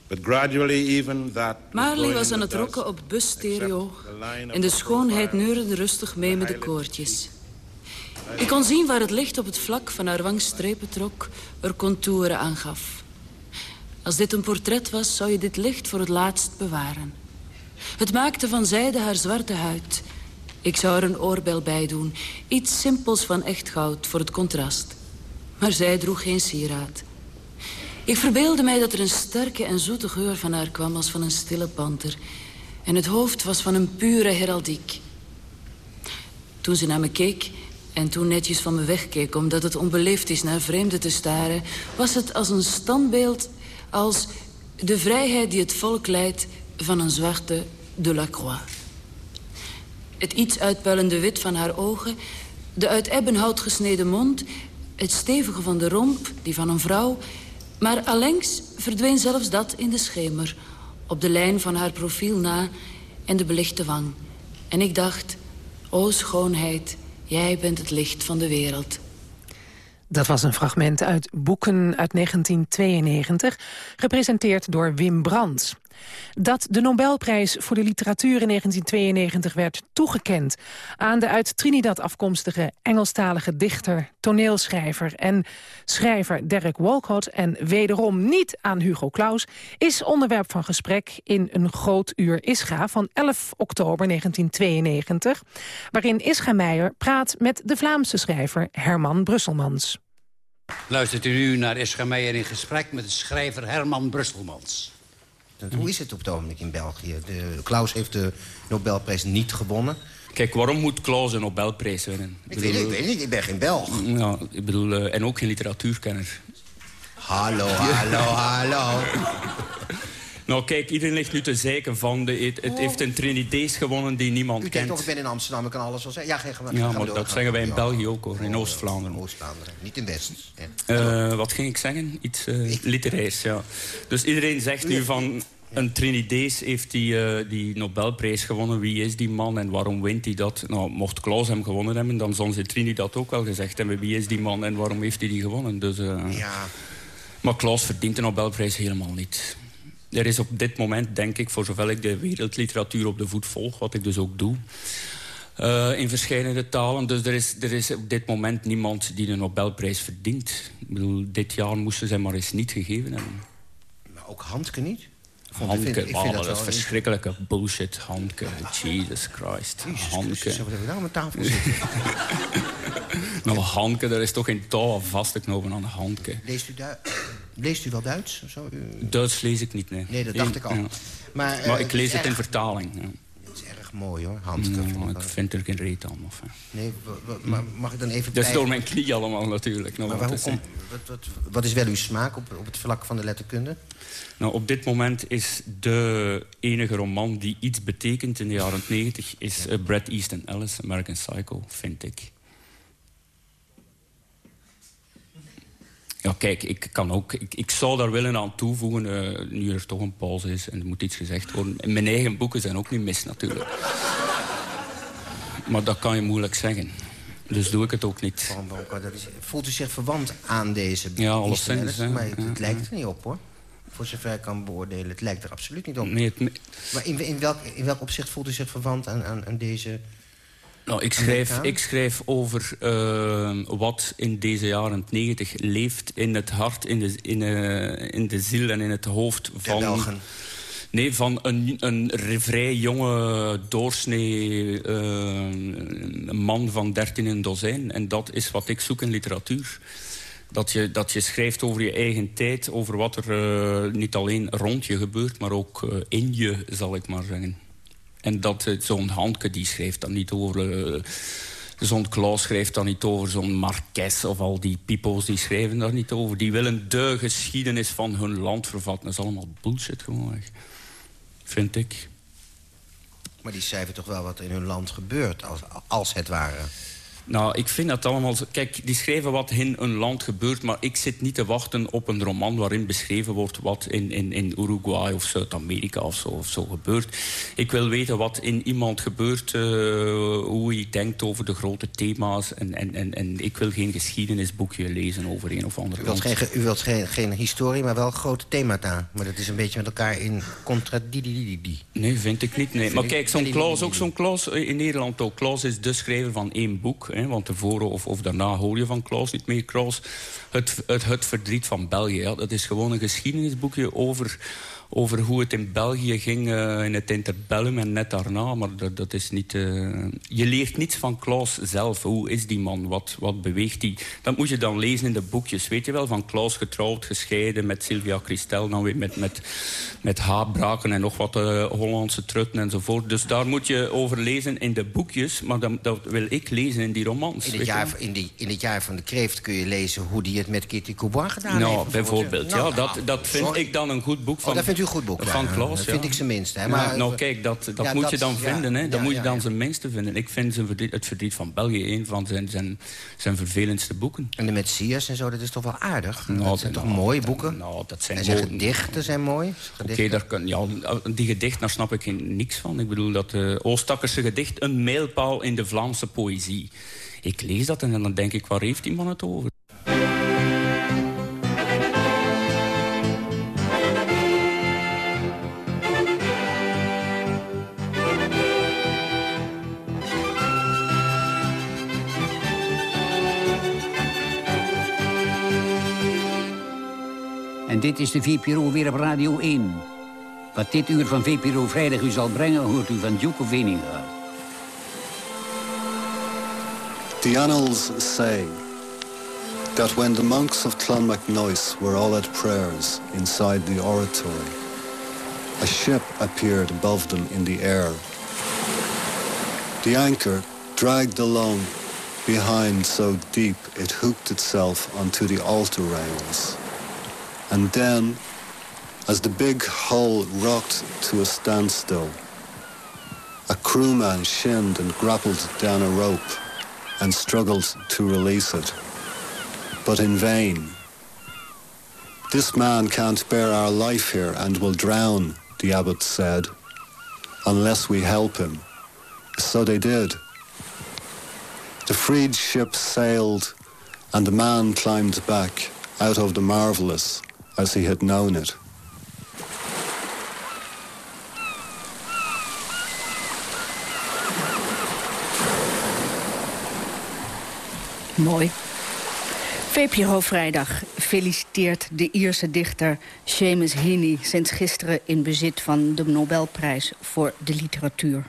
But gradually even that Marley was aan het rokken op busstereo en de schoonheid neurde rustig mee met de koortjes. Ik kon zien waar het licht op het vlak van haar wang strepen trok, er contouren aangaf. Als dit een portret was, zou je dit licht voor het laatst bewaren. Het maakte van zijde haar zwarte huid. Ik zou er een oorbel bij doen. Iets simpels van echt goud voor het contrast. Maar zij droeg geen sieraad. Ik verbeelde mij dat er een sterke en zoete geur van haar kwam als van een stille panter. En het hoofd was van een pure heraldiek. Toen ze naar me keek en toen netjes van me wegkeek... omdat het onbeleefd is naar vreemden te staren... was het als een standbeeld, als de vrijheid die het volk leidt... van een zwarte Delacroix. Het iets uitpuilende wit van haar ogen... de uit ebbenhout gesneden mond... het stevige van de romp, die van een vrouw... Maar allengs verdween zelfs dat in de schemer... op de lijn van haar profiel na en de belichte wang. En ik dacht, o schoonheid, jij bent het licht van de wereld. Dat was een fragment uit Boeken uit 1992, gepresenteerd door Wim Brands. Dat de Nobelprijs voor de literatuur in 1992 werd toegekend... aan de uit Trinidad afkomstige Engelstalige dichter, toneelschrijver... en schrijver Derek Walcott en wederom niet aan Hugo Claus... is onderwerp van gesprek in een groot uur Ischa van 11 oktober 1992... waarin Ischa Meijer praat met de Vlaamse schrijver Herman Brusselmans. Luistert u nu naar Ischa Meijer in gesprek met de schrijver Herman Brusselmans. Hoe is het op het ogenblik in België? De, Klaus heeft de Nobelprijs niet gewonnen. Kijk, waarom moet Klaus een Nobelprijs winnen? Ik, ik, weet, ik weet niet, ik ben geen Belg. Ja, ik bedoel, uh, en ook geen literatuurkenner. Hallo, hallo, hallo. Nou, kijk, iedereen ligt nu te zeiken van... De, het, het heeft een Trinidees gewonnen die niemand U kent. toch, in Amsterdam, ik kan alles wel zeggen. Ja, geen ja maar dat zeggen wij in België ook, hoor. In Oost-Vlaanderen. Oost-Vlaanderen, niet in West. Uh, wat ging ik zeggen? Iets uh, literairs, ja. Dus iedereen zegt nu van... Een Trinidees heeft die, uh, die Nobelprijs gewonnen. Wie is die man en waarom wint hij dat? Nou, mocht Klaus hem gewonnen hebben, dan zou ze Trinidad ook wel gezegd hebben. Wie is die man en waarom heeft hij die gewonnen? Dus, ja. Maar Klaus verdient de Nobelprijs helemaal niet. Er is op dit moment, denk ik, voor zover ik de wereldliteratuur op de voet volg... wat ik dus ook doe, uh, in verschillende talen. Dus er is, er is op dit moment niemand die de Nobelprijs verdient. Ik bedoel, dit jaar moesten ze maar eens niet gegeven hebben. Maar ook Handke niet? Vind, oh, dat, verschrikkelijke bullshit, Handke. Jesus Christ. Jezus. Christus, wat hebben we nou aan tafel zitten? nou, Handke, daar is toch geen touw vast te knopen aan de Handke. Leest u, leest u wel Duits? Of zo? Duits lees ik niet, nee. Nee, dat dacht ik al. Ja. Maar, uh, maar ik lees het, in vertaling. Ja. Erg mooi, hoor. Handke. Mm, ik vind er geen reet aan. Of, nee, maar mag ik dan even... Dat is door mijn knie allemaal natuurlijk. Maar wat, wat, wat, wat, is wel uw smaak op, op het vlak van de letterkunde? Nou, op dit moment is de enige roman die iets betekent in de jaren 90... is uh, Brad Easton Ellis, American Psycho, vind ik. Ja, kijk, ik, kan ook, ik, ik zou daar willen aan toevoegen, uh, nu er toch een pauze is en er moet iets gezegd worden. mijn eigen boeken zijn ook niet mis, natuurlijk. maar dat kan je moeilijk zeggen. Dus doe ik het ook niet. Voelt u zich verwant aan deze Ja, alleszins. Maar het, het lijkt er niet op, hoor. Voor zover ik kan beoordelen. Het lijkt er absoluut niet op. Nee, Maar in, in, welk, in welk opzicht voelt u zich verwant aan, aan, aan deze... Nou, ik schrijf, ik schrijf over uh, wat in deze jaren 90 leeft in het hart, in de, in, uh, in de ziel en in het hoofd van... Belgen. Nee, van een, een vrij jonge doorsnee uh, man van 13 in dozijn. En dat is wat ik zoek in literatuur. Dat je, dat je schrijft over je eigen tijd, over wat er niet alleen rond je gebeurt... maar ook in je, zal ik maar zeggen. En dat uh, zo'n Handke die schrijft dan niet over... Uh, zo'n Klaus schrijft dan niet over zo'n Marques of al die pipo's die schrijven daar niet over. Die willen de geschiedenis van hun land vervatten. Dat is allemaal bullshit gewoon. Vind ik. Maar die schrijven toch wel wat in hun land gebeurt, als, als het ware. Nou, ik vind dat allemaal... Kijk, die schrijven wat in een land gebeurt... maar ik zit niet te wachten op een roman waarin beschreven wordt... wat in, in, in Uruguay of Zuid-Amerika of zo, of zo gebeurt. Ik wil weten wat in iemand gebeurt... Uh, hoe hij denkt over de grote thema's. En, en, en, en ik wil geen geschiedenisboekje lezen over een of ander u wilt land. Geen, u wilt geen, geen historie, maar wel grote themata. Maar dat is een beetje met elkaar in contradictie. Nee, vind ik niet. Nee. Maar kijk, zo'n Klaus, ook zo'n Klaus in Nederland ook. Klaus is de schrijver van één boek... Want tevoren of, of daarna hoor je van Klaus niet meer. Klaus, het, het, het verdriet van België. Dat is gewoon een geschiedenisboekje over over hoe het in België ging uh, in het interbellum en net daarna. Maar dat, dat is niet... Uh, je leert niets van Klaus zelf. Hoe is die man? Wat, wat beweegt hij? Dat moet je dan lezen in de boekjes. Weet je wel, van Klaus getrouwd, gescheiden met Sylvia Christel... dan weer met, met, met haatbraken en nog wat uh, Hollandse trutten enzovoort. Dus daar moet je over lezen in de boekjes. Maar dat, dat wil ik lezen in die romans. In het, jaar, in, die, in het jaar van de kreeft kun je lezen hoe die het met Kitty Coubois gedaan nou, heeft. Bijvoorbeeld, nou, ja. Dat, dat vind sorry. ik dan een goed boek van... Oh, vindt u een goed boek? Van ja. Dat vind ik zijn minste. Hè? Maar, nou kijk, dat, dat moet dat- je dan vinden. Hè? Dat moet je dan zijn minste vinden. Ik vind zijn verdriet, het verdriet van België een van zijn, zijn, zijn vervelendste boeken. En de Messias en zo, dat is toch wel aardig? Nou, dat zijn toch mooie boeken? Nou, dat zijn en zijn gedichten zijn mooi? Oké, daar kan, ja, die gedicht, daar snap ik geen, niks van. Ik bedoel, dat uh, Oostakkerse gedicht, een mijlpaal in de Vlaamse poëzie. Ik lees dat en dan denk ik, waar heeft die man het over? Dit is de VPRO weer op Radio 1. Wat dit uur van VPRO vrijdag u zal brengen, hoort u van Duke of Veninga. The annals say that when the monks of Clonmacnoise were all at prayers inside the oratory, a ship appeared above them in the air. The anchor dragged along behind so deep it hooked itself onto the altar rails. And then, as the big hull rocked to a standstill, a crewman shinned and grappled down a rope and struggled to release it, but in vain. This man can't bear our life here and will drown, the abbot said, unless we help him. So they did. The freed ship sailed, and the man climbed back out of the marvelous as he had known it. Mooi. VPRO Vrijdag feliciteert de Ierse dichter Seamus Heaney... sinds gisteren in bezit van de Nobelprijs voor de literatuur.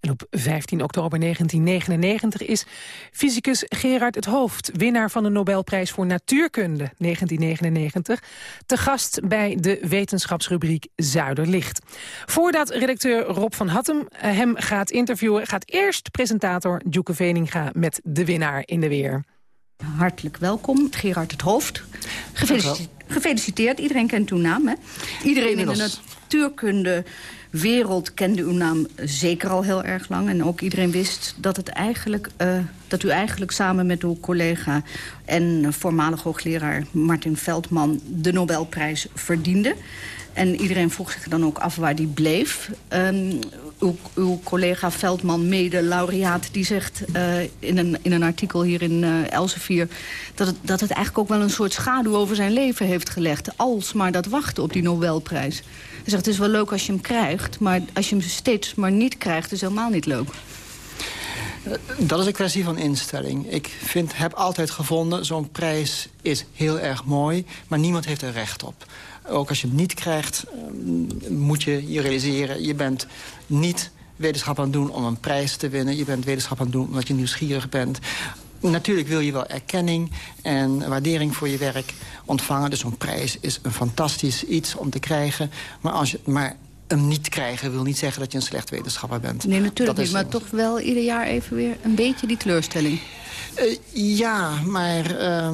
En op 15 oktober 1999 is fysicus Gerard het Hoofd... winnaar van de Nobelprijs voor Natuurkunde 1999... te gast bij de wetenschapsrubriek Zuiderlicht. Voordat redacteur Rob van Hattem hem gaat interviewen... gaat eerst presentator Djoeke Veninga met de winnaar in de weer. Hartelijk welkom, Gerard het Hoofd. Gefeliciteerd, gefeliciteerd. iedereen kent uw naam. Hè? Iedereen in de natuurkunde wereld kende uw naam zeker al heel erg lang. En ook iedereen wist dat, het eigenlijk, uh, dat u eigenlijk samen met uw collega... en voormalig hoogleraar Martin Veldman de Nobelprijs verdiende. En iedereen vroeg zich dan ook af waar die bleef. Um, uw, uw, collega Veldman, mede-laureaat, die zegt uh, in, een, in een artikel hier in uh, Elsevier... Dat het, dat het eigenlijk ook wel een soort schaduw over zijn leven heeft gelegd. Als maar dat wachten op die Nobelprijs. Zegt, het is wel leuk als je hem krijgt... maar als je hem steeds maar niet krijgt, is helemaal niet leuk. Dat is een kwestie van instelling. Ik vind, heb altijd gevonden, zo'n prijs is heel erg mooi... maar niemand heeft er recht op. Ook als je hem niet krijgt, moet je je realiseren... je bent niet wetenschap aan het doen om een prijs te winnen. Je bent wetenschap aan het doen omdat je nieuwsgierig bent. Natuurlijk wil je wel erkenning en waardering voor je werk ontvangen. Dus zo'n prijs is een fantastisch iets om te krijgen. Maar, als je, maar hem niet krijgen wil niet zeggen dat je een slecht wetenschapper bent. Nee, natuurlijk niet, maar toch wel ieder jaar even weer een beetje die teleurstelling. Uh, ja, maar uh,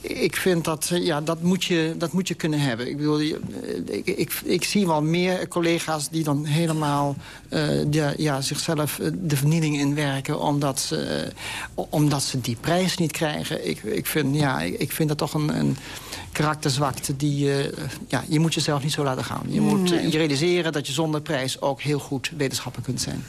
ik vind dat, uh, ja, dat, moet je, dat moet je kunnen hebben. Ik, bedoel, ik, ik, ik zie wel meer collega's die dan helemaal de, ja, zichzelf de vernieling inwerken... Omdat ze, omdat ze die prijs niet krijgen. Ik, ik, vind, ja, ik, ik vind dat toch een, een karakterzwakte die... ja, je moet jezelf niet zo laten gaan. Je moet je realiseren dat je zonder prijs ook heel goed wetenschapper kunt zijn.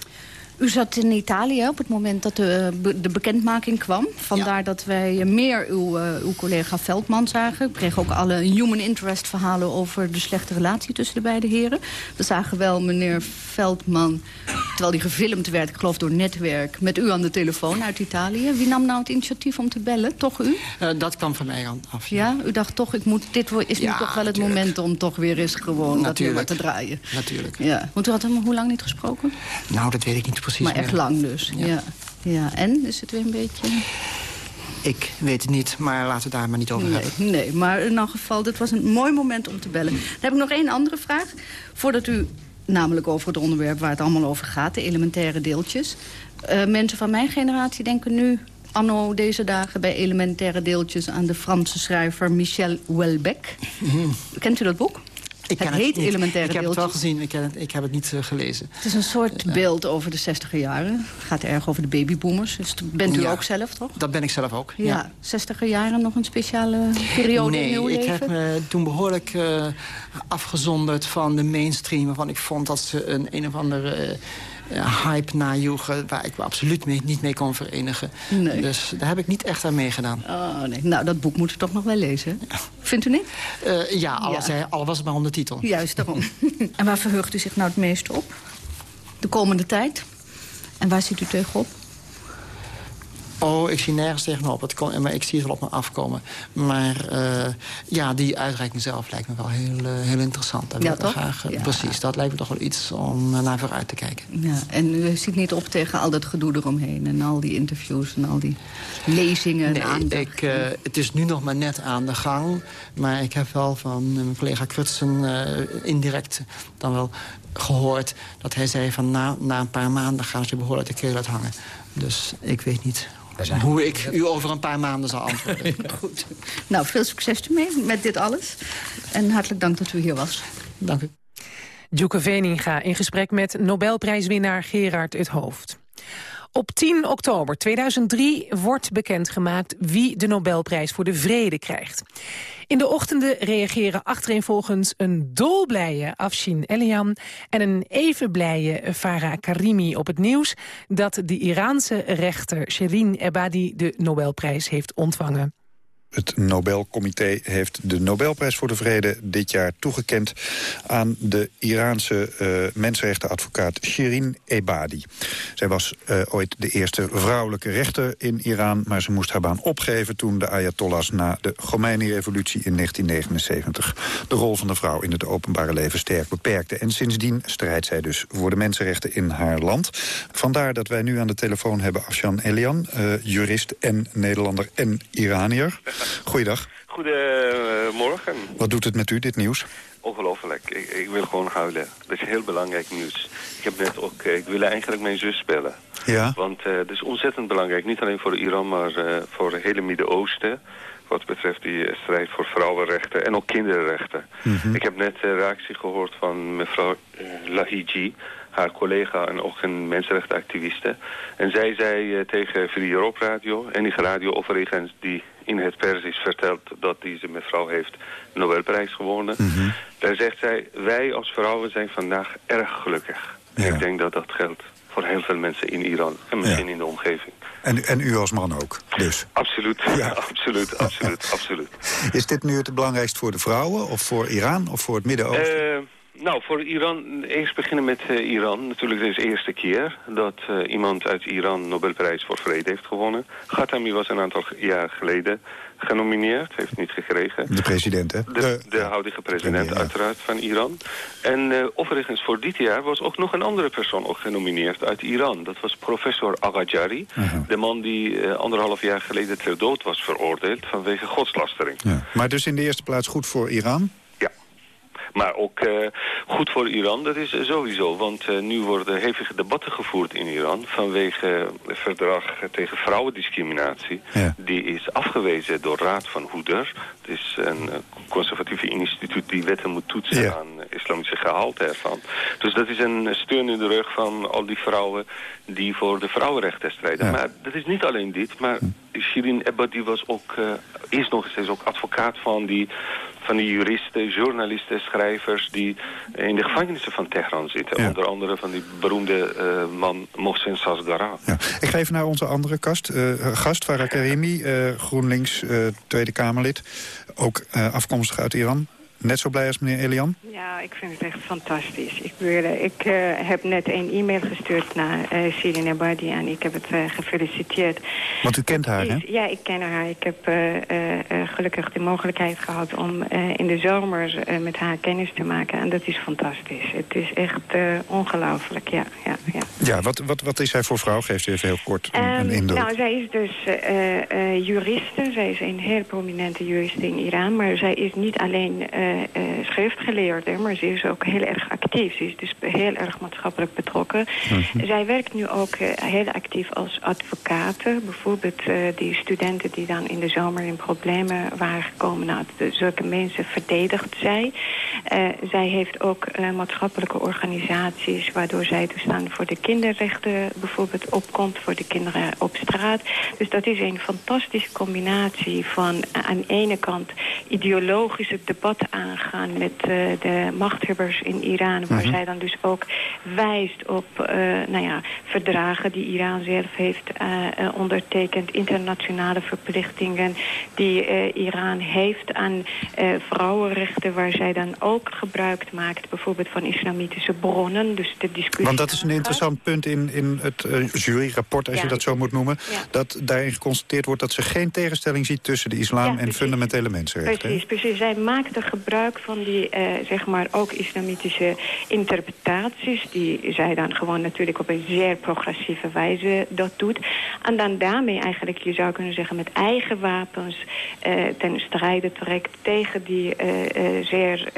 U zat in Italië op het moment dat de, de bekendmaking kwam. Vandaar dat wij meer uw, uh, uw collega Veldman zagen. We kregen ook alle human interest verhalen over de slechte relatie tussen de beide heren. We zagen wel meneer Veldman, terwijl die gefilmd werd, ik geloof door Netwerk... met u aan de telefoon uit Italië. Wie nam nou het initiatief om te bellen? Toch u? Uh, dat kwam van mij af. Ja. ja, u dacht toch, ik moet, dit is ja, nu toch wel het natuurlijk. moment om toch weer eens gewoon natuurlijk. wat te draaien. Natuurlijk. Ja. Want u had hem hoe lang niet gesproken? Nou, dat weet ik niet precies Maar echt meer. lang dus, ja. ja. ja. En, is het weer een beetje... Ik weet het niet, maar laten we daar maar niet over nee, hebben. Nee, maar in elk geval, dit was een mooi moment om te bellen. Dan heb ik nog één andere vraag. Voordat u namelijk over het onderwerp waar het allemaal over gaat, de elementaire deeltjes. Uh, mensen van mijn generatie denken nu, anno deze dagen... bij elementaire deeltjes aan de Franse schrijver Michel Houellebecq. Mm. Kent u dat boek? Ik het heet het elementaire Ik heb deeltjes. het wel gezien, ik, ken het, ik heb het niet uh, gelezen. Het is een soort ja. beeld over de 60 jaren. Het gaat erg over de babyboomers. Dus bent u ja, ook zelf, toch? Dat ben ik zelf ook, ja. ja. 60 jaren nog een speciale periode nee, in uw ik leven? heb me toen behoorlijk afgezonderd van de mainstream... waarvan ik vond dat ze een een of andere... Hype najoegen waar ik me absoluut mee, niet mee kon verenigen. Nee. Dus daar heb ik niet echt aan meegedaan. Oh, nee. Nou, dat boek moet u toch nog wel lezen. Ja. Vindt u niet? Uh, ja, al, ja. al was het maar om de titel. Juist, daarom. en waar verheugt u zich nou het meest op? De komende tijd? En waar ziet u tegenop? Oh, ik zie nergens tegenop. Het kon, maar ik zie het wel op me afkomen. Maar uh, ja, die uitreiking zelf lijkt me wel heel, uh, heel interessant. Daar ja, toch? Graag, uh, ja. Precies, dat lijkt me toch wel iets om naar vooruit te kijken. Ja, en u ziet niet op tegen al dat gedoe eromheen... en al die interviews en al die lezingen nee, en. Ik, het is nu nog maar net aan de gang. Maar ik heb wel van mijn collega Krutsen indirect dan wel gehoord... dat hij zei van na, na een paar maanden gaan ze behoorlijk de keel uit hangen. Dus ik weet niet hoe ik u over een paar maanden zal antwoorden. Goed. Nou, veel succes ermee met dit alles. En hartelijk dank dat u hier was. Dank u. Djoeke Veninga in gesprek met Nobelprijswinnaar Gerard het Hoofd. Op 10 oktober 2003 wordt bekendgemaakt wie de Nobelprijs voor de Vrede krijgt. In de ochtenden reageren achtereenvolgens een dolblije Afshin Elian en een even blije Farah Karimi op het nieuws dat de Iraanse rechter Shirin Ebadi de Nobelprijs heeft ontvangen. Het Nobelcomité heeft de Nobelprijs voor de Vrede dit jaar toegekend aan de Iraanse uh, mensenrechtenadvocaat Shirin Ebadi. Zij was uh, ooit de eerste vrouwelijke rechter in Iran, maar ze moest haar baan opgeven toen de Ayatollahs na de Khomeini-revolutie in 1979 de rol van de vrouw in het openbare leven sterk beperkte. En sindsdien strijdt zij dus voor de mensenrechten in haar land. Vandaar dat wij nu aan de telefoon hebben Afshan Elian, uh, jurist en Nederlander en Iranier. Goeiedag. Goedemorgen. Wat doet het met u, dit nieuws? Ongelooflijk. Ik, ik, wil gewoon huilen. Dat is heel belangrijk nieuws. Ik heb net ook... Ik wil eigenlijk mijn zus spellen. Ja? Want uh, het is ontzettend belangrijk. Niet alleen voor Iran, maar uh, voor het hele Midden-Oosten. Wat betreft die strijd voor vrouwenrechten en ook kinderrechten. Mhm. Mm -hmm. Ik heb net een reactie gehoord van mevrouw Lahiji haar collega en ook een mensenrechtenactiviste. En zij zei tegen Free Europe Radio, enige radio overigens die in het pers is verteld dat deze mevrouw heeft Nobelprijs gewonnen. Mhm. Mm -hmm. Daar zegt zij, wij als vrouwen zijn vandaag erg gelukkig. Ja. Ik denk dat dat geldt voor heel veel mensen in Iran en misschien ja. in de omgeving. En, en u als man ook, dus? Absoluut, ja. absoluut, absoluut, absoluut. Is dit nu het belangrijkst voor de vrouwen, of voor Iran, of voor het Midden-Oosten? Uh, nou, voor Iran, eerst beginnen met uh, Iran. Natuurlijk, dit is de eerste keer dat uh, iemand uit Iran Nobelprijs voor Vrede heeft gewonnen. Ghatami was een aantal jaar geleden genomineerd, heeft niet gekregen. De president, hè? De, de, de huidige president, ja. uiteraard, van Iran. En uh, overigens, voor dit jaar was ook nog een andere persoon ook genomineerd uit Iran. Dat was professor Agajari, Uh-huh. -huh. de man die anderhalf jaar geleden ter dood was veroordeeld vanwege godslastering. Ja. Maar dus in de eerste plaats goed voor Iran? Maar ook uh, goed voor Iran, dat is sowieso. Want uh, nu worden hevige debatten gevoerd in Iran... vanwege het verdrag tegen vrouwendiscriminatie. Ja. Die is afgewezen door Raad van Hoeder. Het is een uh, conservatieve instituut die wetten moet toetsen... Ja. aan islamitische gehalte ervan. Dus dat is een steun in de rug van al die vrouwen... die voor de vrouwenrechten strijden. Ja. Maar dat is niet alleen dit, maar... Shirin Ebadi was ook, is nog steeds ook advocaat van die van die juristen, journalisten, schrijvers... die in de gevangenissen van Teheran zitten. Ja. Onder andere van die beroemde uh, man Mohsen Sasgara. Ja. Ik ga even naar onze andere kast, uh, gast, Farah Karimi, uh, GroenLinks Tweede Kamerlid. Ook afkomstig uit Iran. Net zo blij als meneer Elian? Ja, ik vind het echt fantastisch. Ik, ik uh, heb net een e-mail gestuurd naar uh, Shirin Ebadi en ik heb het uh, gefeliciteerd. Want u kent haar, hè? Ja, ik ken haar. Ik heb gelukkig de mogelijkheid gehad om in de zomer met haar kennis te maken. En dat is fantastisch. Het is echt ongelooflijk, ja. Ja, ja. ja wat, wat, wat is zij voor vrouw? Geeft u even heel kort een, een indruk. Nou, zij is dus juriste. Zij is een heel prominente juriste in Iran. Maar zij is niet alleen... Uh, schriftgeleerde, maar ze is ook heel erg actief. Ze is dus heel erg maatschappelijk betrokken. Mhm. Mm -hmm. Zij werkt nu ook uh, heel actief als advocaat. Bijvoorbeeld die studenten die dan in de zomer in problemen waren gekomen. Nou, zulke mensen verdedigt zij. zij heeft ook maatschappelijke organisaties... waardoor zij dus dan voor de kinderrechten bijvoorbeeld opkomt... voor de kinderen op straat. Dus dat is een fantastische combinatie van aan de ene kant ideologische debat aangaan met uh, de machthebbers in Iran... waar Mhm. zij dan dus ook wijst op uh, nou ja, verdragen die Iran zelf heeft uh, ondertekend... internationale verplichtingen die Iran heeft aan vrouwenrechten... waar zij dan ook gebruik maakt bijvoorbeeld van islamitische bronnen. Dus de discussie Want dat is een interessant punt in, in het juryrapport, als Ja. je dat zo moet noemen... Ja. dat daarin geconstateerd wordt dat ze geen tegenstelling ziet... tussen de islam Ja, en precies. fundamentele mensenrechten. Precies, precies. Zij maakt er gebruik van die, eh, zeg maar, ook islamitische interpretaties... die zij dan gewoon natuurlijk op een zeer progressieve wijze dat doet. En dan daarmee eigenlijk, je zou kunnen zeggen, met eigen wapens... eh, ten strijde trekt tegen die eh, zeer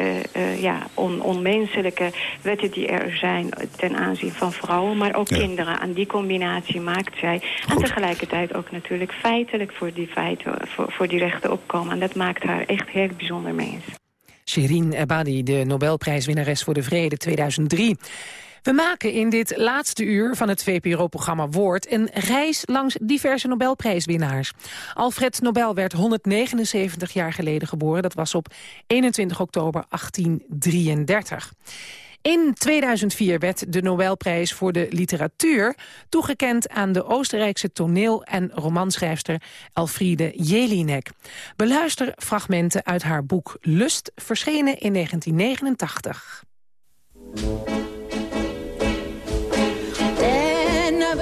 ja, on onmenselijke wetten die er zijn... ten aanzien van vrouwen, maar ook Ja. kinderen. En die combinatie maakt zij. En tegelijkertijd ook natuurlijk feitelijk voor die, feiten, voor, voor die rechten opkomen. En dat maakt haar echt heel bijzonder mens. Shirin Ebadi, de Nobelprijswinnares voor de Vrede 2003. We maken in dit laatste uur van het VPRO-programma Woord... een reis langs diverse Nobelprijswinnaars. Alfred Nobel werd 179 jaar geleden geboren. Dat was op 21 oktober 1833. In 2004 werd de Nobelprijs voor de literatuur toegekend aan de Oostenrijkse toneel- en romanschrijfster Elfriede Jelinek. Beluister fragmenten uit haar boek Lust, verschenen in 1989. En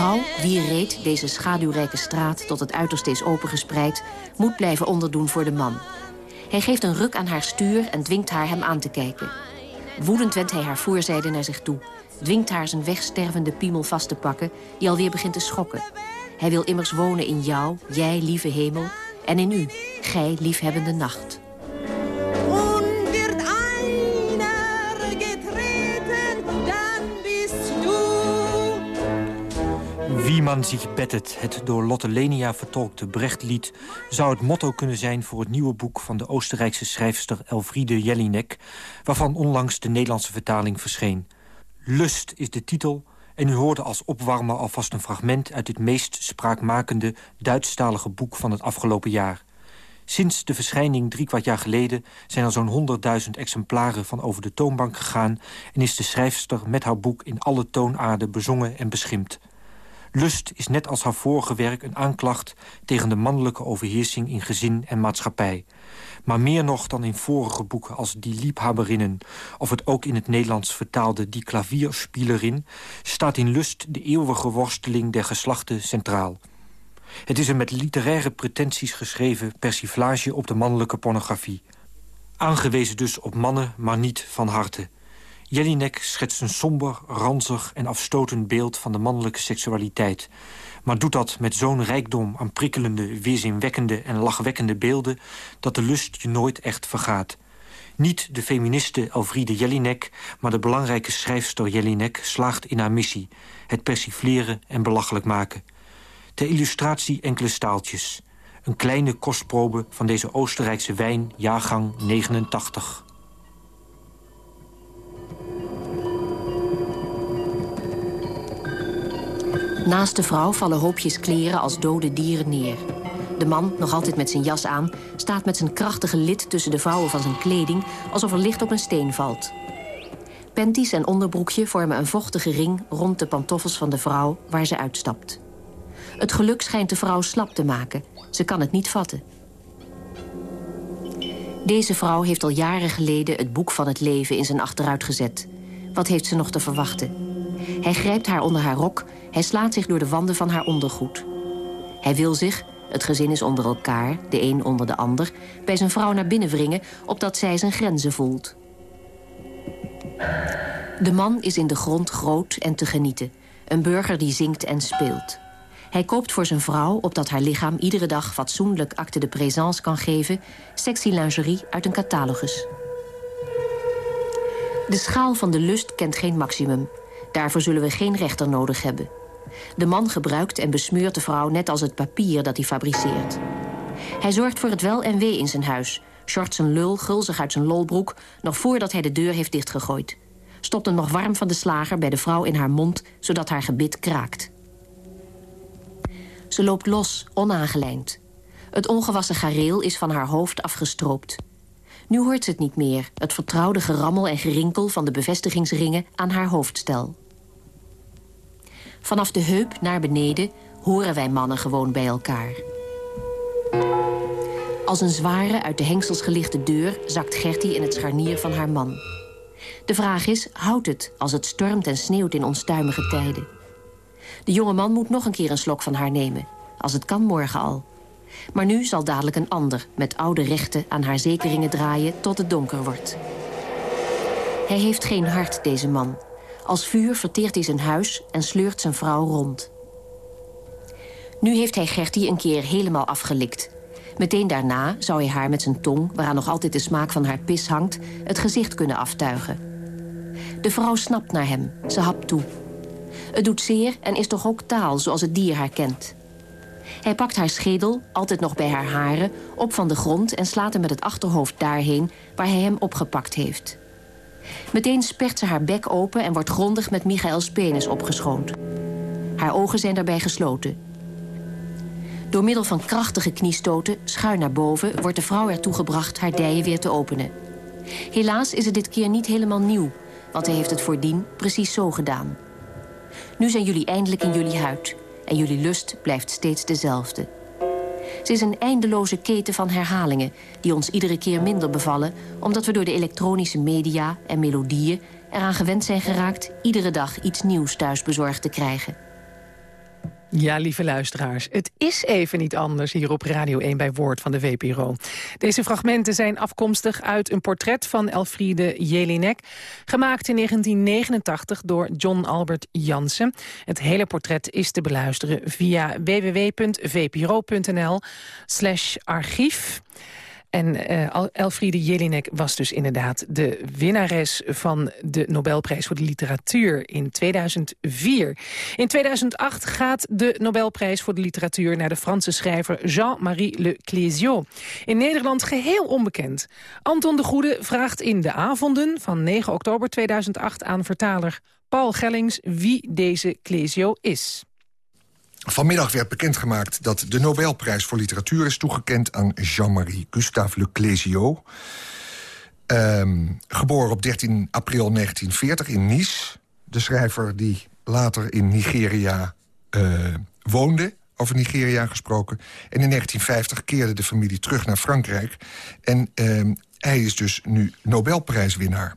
Vrouw, wie reed deze schaduwrijke straat tot het uiterste is opengespreid... moet blijven onderdoen voor de man. Hij geeft een ruk aan haar stuur en dwingt haar hem aan te kijken. Woedend wendt hij haar voorzijde naar zich toe. Dwingt haar zijn wegstervende piemel vast te pakken... die alweer begint te schokken. Hij wil immers wonen in jou, jij lieve hemel... en in u, gij liefhebbende nacht. Wie man zich bettet, het door Lotte Lenia vertolkte Brechtlied... zou het motto kunnen zijn voor het nieuwe boek... van de Oostenrijkse schrijfster Elfriede Jelinek... waarvan onlangs de Nederlandse vertaling verscheen. Lust is de titel en u hoorde als opwarmer alvast een fragment... uit het meest spraakmakende Duitsstalige boek van het afgelopen jaar. Sinds de verschijning drie kwart jaar geleden... zijn er zo'n 100.000 exemplaren van over de toonbank gegaan... en is de schrijfster met haar boek in alle toonaarden bezongen en beschimpt. Lust is net als haar vorige werk een aanklacht... tegen de mannelijke overheersing in gezin en maatschappij. Maar meer nog dan in vorige boeken als Die Liebhaberinnen... of het ook in het Nederlands vertaalde Die Klavierspielerin... staat in Lust de eeuwige worsteling der geslachten centraal. Het is een met literaire pretenties geschreven persiflage op de mannelijke pornografie. Aangewezen dus op mannen, maar niet van harte. Jelinek schetst een somber, ranzig en afstotend beeld van de mannelijke seksualiteit. Maar doet dat met zo'n rijkdom aan prikkelende, weerzinwekkende en lachwekkende beelden... dat de lust je nooit echt vergaat. Niet de feministe Elfriede Jelinek, maar de belangrijke schrijfster Jelinek... slaagt in haar missie, het persifleren en belachelijk maken. Ter illustratie enkele staaltjes. Een kleine kostprobe van deze Oostenrijkse wijn, jaargang 89. Naast de vrouw vallen hoopjes kleren als dode dieren neer. De man, nog altijd met zijn jas aan, staat met zijn krachtige lid tussen de vouwen van zijn kleding... alsof er licht op een steen valt. Panties en onderbroekje vormen een vochtige ring rond de pantoffels van de vrouw waar ze uitstapt. Het geluk schijnt de vrouw slap te maken. Ze kan het niet vatten. Deze vrouw heeft al jaren geleden het boek van het leven in zijn achteruit gezet. Wat heeft ze nog te verwachten? Hij grijpt haar onder haar rok, hij slaat zich door de wanden van haar ondergoed. Hij wil zich, het gezin is onder elkaar, de een onder de ander... bij zijn vrouw naar binnen wringen, opdat zij zijn grenzen voelt. De man is in de grond groot en te genieten. Een burger die zingt en speelt. Hij koopt voor zijn vrouw, opdat haar lichaam iedere dag fatsoenlijk acte de présence kan geven... sexy lingerie uit een catalogus. De schaal van de lust kent geen maximum. Daarvoor zullen we geen rechter nodig hebben. De man gebruikt en besmeurt de vrouw net als het papier dat hij fabriceert. Hij zorgt voor het wel en wee in zijn huis. Short zijn lul gulzig uit zijn lolbroek... nog voordat hij de deur heeft dichtgegooid. Stopt hem nog warm van de slager bij de vrouw in haar mond... zodat haar gebit kraakt. Ze loopt los, onaangelijnd. Het ongewassen gareel is van haar hoofd afgestroopt. Nu hoort ze het niet meer, het vertrouwde gerammel en gerinkel... van de bevestigingsringen aan haar hoofdstel. Vanaf de heup naar beneden horen wij mannen gewoon bij elkaar. Als een zware, uit de hengsels gelichte deur... zakt Gertie in het scharnier van haar man. De vraag is, houdt het als het stormt en sneeuwt in onstuimige tijden? De jonge man moet nog een keer een slok van haar nemen. Als het kan morgen al. Maar nu zal dadelijk een ander met oude rechten aan haar zekeringen draaien tot het donker wordt. Hij heeft geen hart, deze man. Als vuur verteert hij zijn huis en sleurt zijn vrouw rond. Nu heeft hij Gertie een keer helemaal afgelikt. Meteen daarna zou hij haar met zijn tong, waaraan nog altijd de smaak van haar pis hangt, het gezicht kunnen aftuigen. De vrouw snapt naar hem, ze hapt toe. Het doet zeer en is toch ook taal zoals het dier haar kent. Hij pakt haar schedel, altijd nog bij haar haren, op van de grond... en slaat hem met het achterhoofd daarheen waar hij hem opgepakt heeft. Meteen spert ze haar bek open en wordt grondig met Michaels penis opgeschoond. Haar ogen zijn daarbij gesloten. Door middel van krachtige kniestoten, schuin naar boven... wordt de vrouw ertoe gebracht haar dijen weer te openen. Helaas is het dit keer niet helemaal nieuw... want hij heeft het voordien precies zo gedaan. Nu zijn jullie eindelijk in jullie huid... en jullie lust blijft steeds dezelfde. Ze is een eindeloze keten van herhalingen... die ons iedere keer minder bevallen... omdat we door de elektronische media en melodieën... eraan gewend zijn geraakt iedere dag iets nieuws thuis bezorgd te krijgen. Ja, lieve luisteraars, het is even niet anders hier op Radio 1 bij Woord van de VPRO. Deze fragmenten zijn afkomstig uit een portret van Elfriede Jelinek... gemaakt in 1989 door John Albert Jansen. Het hele portret is te beluisteren via www.vpro.nl slash archief... En uh, Elfriede Jelinek was dus inderdaad de winnares van de Nobelprijs voor de literatuur in 2004. In 2008 gaat de Nobelprijs voor de literatuur naar de Franse schrijver Jean-Marie Le Clésio. In Nederland geheel onbekend. Anton de Goede vraagt in de avonden van 9 oktober 2008 aan vertaler Paul Gellings wie deze Clésio is. Vanmiddag werd bekendgemaakt dat de Nobelprijs voor literatuur is toegekend aan Jean-Marie Gustave Le Clésio. Ehm, geboren op 13 april 1940 in Nice. De schrijver die later in Nigeria uh, woonde, over Nigeria gesproken. En in 1950 keerde de familie terug naar Frankrijk. En uh, hij is dus nu Nobelprijswinnaar.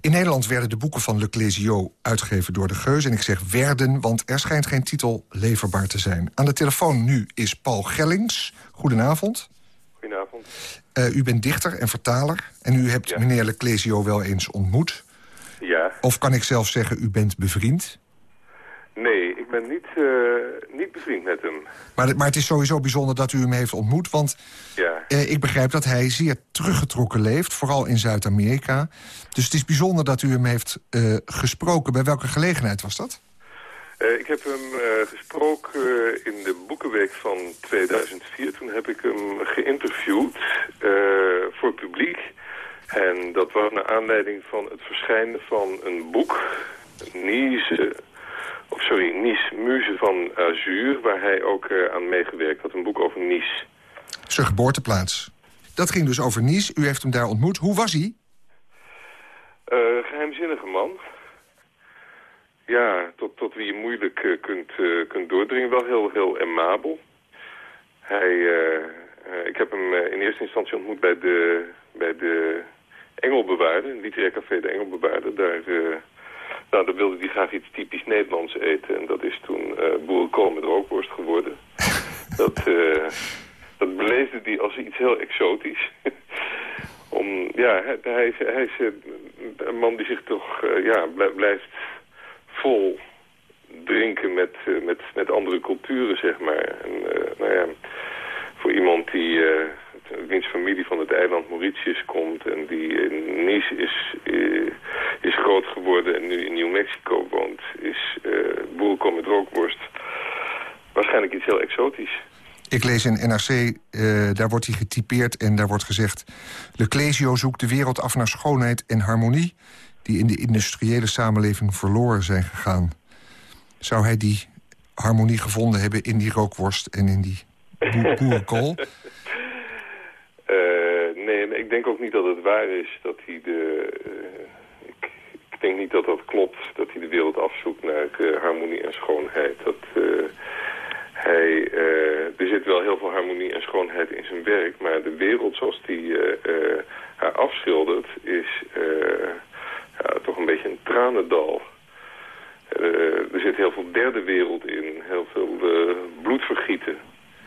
In Nederland werden de boeken van Le Clésio uitgegeven door de Geus. En ik zeg werden, want er schijnt geen titel leverbaar te zijn. Aan de telefoon nu is Paul Gellings. Goedenavond. Goedenavond. Uh, u bent dichter en vertaler. En u hebt ja. meneer Le Clésio wel eens ontmoet. Ja. Of kan ik zelf zeggen, u bent bevriend? Nee, ben niet, uh, niet bevriend met hem. Maar, maar het is sowieso bijzonder dat u hem heeft ontmoet. Want ja. uh, ik begrijp dat hij zeer teruggetrokken leeft. Vooral in Zuid-Amerika. Dus het is bijzonder dat u hem heeft uh, gesproken. Bij welke gelegenheid was dat? ik heb hem gesproken in de Boekenweek van 2004. Toen heb ik hem geïnterviewd voor publiek. En dat was naar aanleiding van het verschijnen van een boek... Nice of sorry, Nice, Muze van Azur, waar hij ook uh, aan meegewerkt had. Een boek over Nice. Zijn geboorteplaats. Dat ging dus over Nice. U heeft hem daar ontmoet. Hoe was hij? Uh, geheimzinnige man. Ja, tot, tot wie je moeilijk uh, kunt, kunt doordringen. Wel heel, heel amabel. Hij, ik heb hem in eerste instantie ontmoet bij de, bij de Engelbewaarder, een literair café de Engelbewaarder. Daar nou, dan wilde hij graag iets typisch Nederlands eten. En dat is toen uh, boerenkool met rookworst geworden. dat, uh, dat beleefde hij als iets heel exotisch. Om, ja, hij, hij, is, hij is een man die zich toch ja, blijft vol drinken met, met, met andere culturen, zeg maar. En, nou ja, voor iemand die wiens familie van het eiland Mauritius komt... en die in Nice is, uh, is groot geworden en nu in New Mexico woont... is uh, boerenkool met rookworst waarschijnlijk iets heel exotisch. Ik lees in NRC, daar wordt hij getypeerd en daar wordt gezegd... Le Clésio zoekt de wereld af naar schoonheid en harmonie... die in de industriële samenleving verloren zijn gegaan. Zou hij die harmonie gevonden hebben in die rookworst en in die boerenkool? Uh, nee, ik denk ook niet dat het waar is dat hij de... Uh, ik, ik, denk niet dat dat klopt, dat hij de wereld afzoekt naar uh, harmonie en schoonheid. Dat, hij, er zit wel heel veel harmonie en schoonheid in zijn werk, maar de wereld zoals hij haar afschildert is ja, toch een beetje een tranendal. er zit heel veel derde wereld in, heel veel bloedvergieten.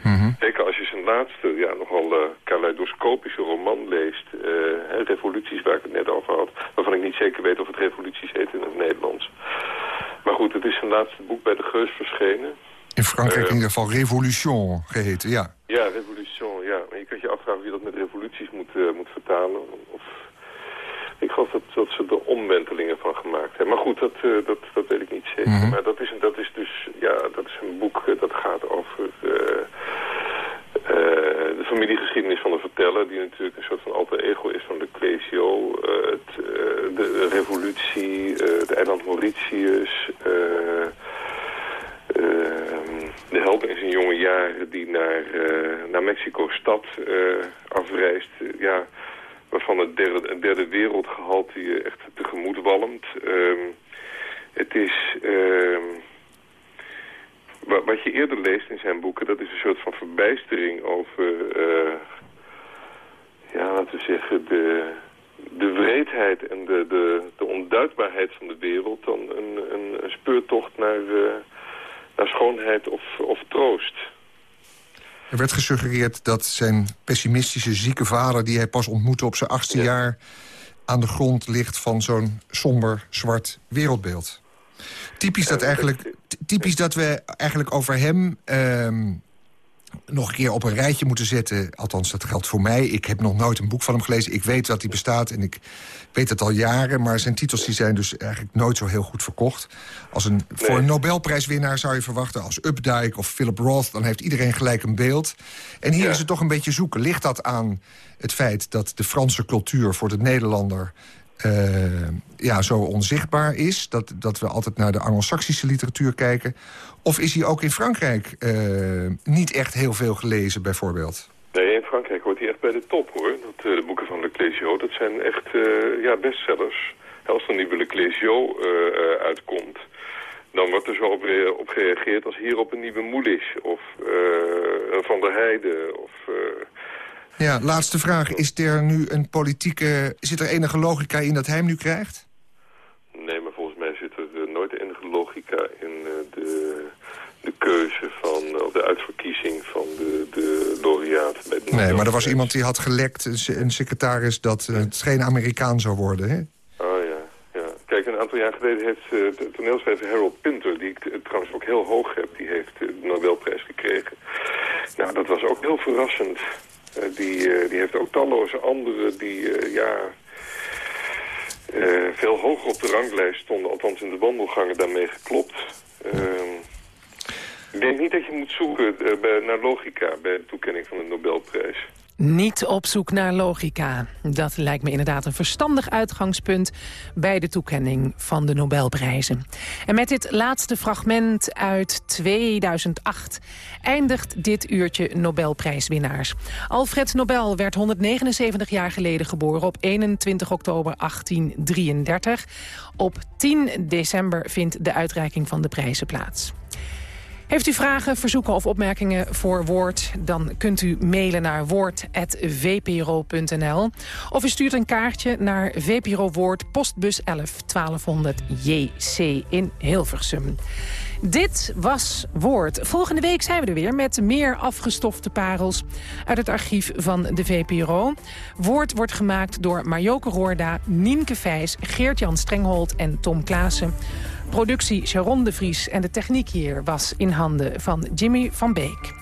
Mm-hmm. Zeker als je zijn laatste, ja, nogal uh, kaleidoscopische roman leest. Uh, revoluties, waar ik het net over had. Waarvan ik niet zeker weet of het revoluties heet in het Nederlands. Maar goed, het is zijn laatste boek bij de Geus verschenen. In Frankrijk uh, in ieder geval Revolution geheten, ja. Ja, Revolution, ja. Maar je kunt je afvragen wie dat met revoluties moet, moet vertalen. Of, ik geloof dat, dat ze er omwentelingen van gemaakt hebben. Maar goed, dat, eh, dat, dat weet ik niet zeker. Mhm. Maar dat is, dat is dus ja, dat is een boek eh, dat gaat over eh, eh, de familiegeschiedenis van de verteller... die natuurlijk een soort van alter ego is van de Clesio. eh, het, eh, de revolutie, eh, de eiland Mauritius... eh, Ehm, de held in zijn jonge jaren die naar, eh, naar Mexico-stad eh, afreist. eh, ja, waarvan het derde, derde wereldgehalte je echt tegemoet walmt. Ehm, het is... wa- wat je eerder leest in zijn boeken, dat is een soort van verbijstering over... eh, ja, laten we zeggen, de, de wreedheid en de, de, de onduidbaarheid van de wereld... dan een, een, een speurtocht naar, eh, naar schoonheid of, of troost. Er werd gesuggereerd dat zijn pessimistische, zieke vader... die hij pas ontmoette op zijn achtste jaar... aan de grond ligt van zo'n somber, zwart wereldbeeld. Typisch dat, eigenlijk, typisch dat we eigenlijk over hem... ehm, nog een keer op een rijtje moeten zetten. Althans, dat geldt voor mij. Ik heb nog nooit een boek van hem gelezen. Ik weet dat hij bestaat en ik weet het al jaren. Maar zijn titels die zijn dus eigenlijk nooit zo heel goed verkocht. Als een, Voor een Nobelprijswinnaar zou je verwachten... als Updike of Philip Roth, dan heeft iedereen gelijk een beeld. En hier is het toch een beetje zoeken. Ligt dat aan het feit dat de Franse cultuur voor de Nederlander... eh, ja, zo onzichtbaar is. Dat, dat we altijd naar de Anglo-Saxische literatuur kijken. Of is hij ook in Frankrijk eh, niet echt heel veel gelezen, bijvoorbeeld? Nee, in Frankrijk hoort hij echt bij de top, hoor. Dat, eh, de boeken van Le Clésio, dat zijn echt ja, bestsellers. Als er een nieuwe Le Clésio eh, uitkomt... dan wordt er zo op, op gereageerd als hier op een nieuwe Moulish... of een Van der Heijden, of... Ja, laatste vraag. Is er nu een politieke... Zit er enige logica in dat hij hem nu krijgt? Nee, maar volgens mij zit er eh, nooit enige logica in eh, de, de keuze van, eh, of de uitverkiezing van de, de laureaat. Bij de Nee, maar er was iemand die had gelekt, een se- een secretaris... dat het geen Amerikaan zou worden, hè? Oh ja, ja. Kijk, een aantal jaar geleden heeft de toneelschrijver Harold Pinter... die ik trouwens ook heel hoog heb, die heeft de Nobelprijs gekregen. Nou, dat was ook heel verrassend. Eh, die, eh, die heeft ook talloze anderen die, eh, ja... veel hoger op de ranglijst stonden, althans in de wandelgangen daarmee geklopt. Ehm, ik denk niet dat je moet zoeken naar logica bij de toekenning van de Nobelprijs. Niet op zoek naar logica. Dat lijkt me inderdaad een verstandig uitgangspunt... bij de toekenning van de Nobelprijzen. En met dit laatste fragment uit 2008... eindigt dit uurtje Nobelprijswinnaars. Alfred Nobel werd 179 jaar geleden geboren... op 21 oktober 1833. Op 10 december vindt de uitreiking van de prijzen plaats. Heeft u vragen, verzoeken of opmerkingen voor Woord... dan kunt u mailen naar woord.vpro.nl. Of u stuurt een kaartje naar VPRO Woord, postbus 11 1200 JC in Hilversum. Dit was Woord. Volgende week zijn we er weer met meer afgestofte parels... uit het archief van de VPRO. Woord wordt gemaakt door Marjoke Roorda, Nienke Vijs... Geert-Jan Strenghold en Tom Klaassen. Productie Sharon de Vries en de techniek hier was in handen van Jimmy van Beek.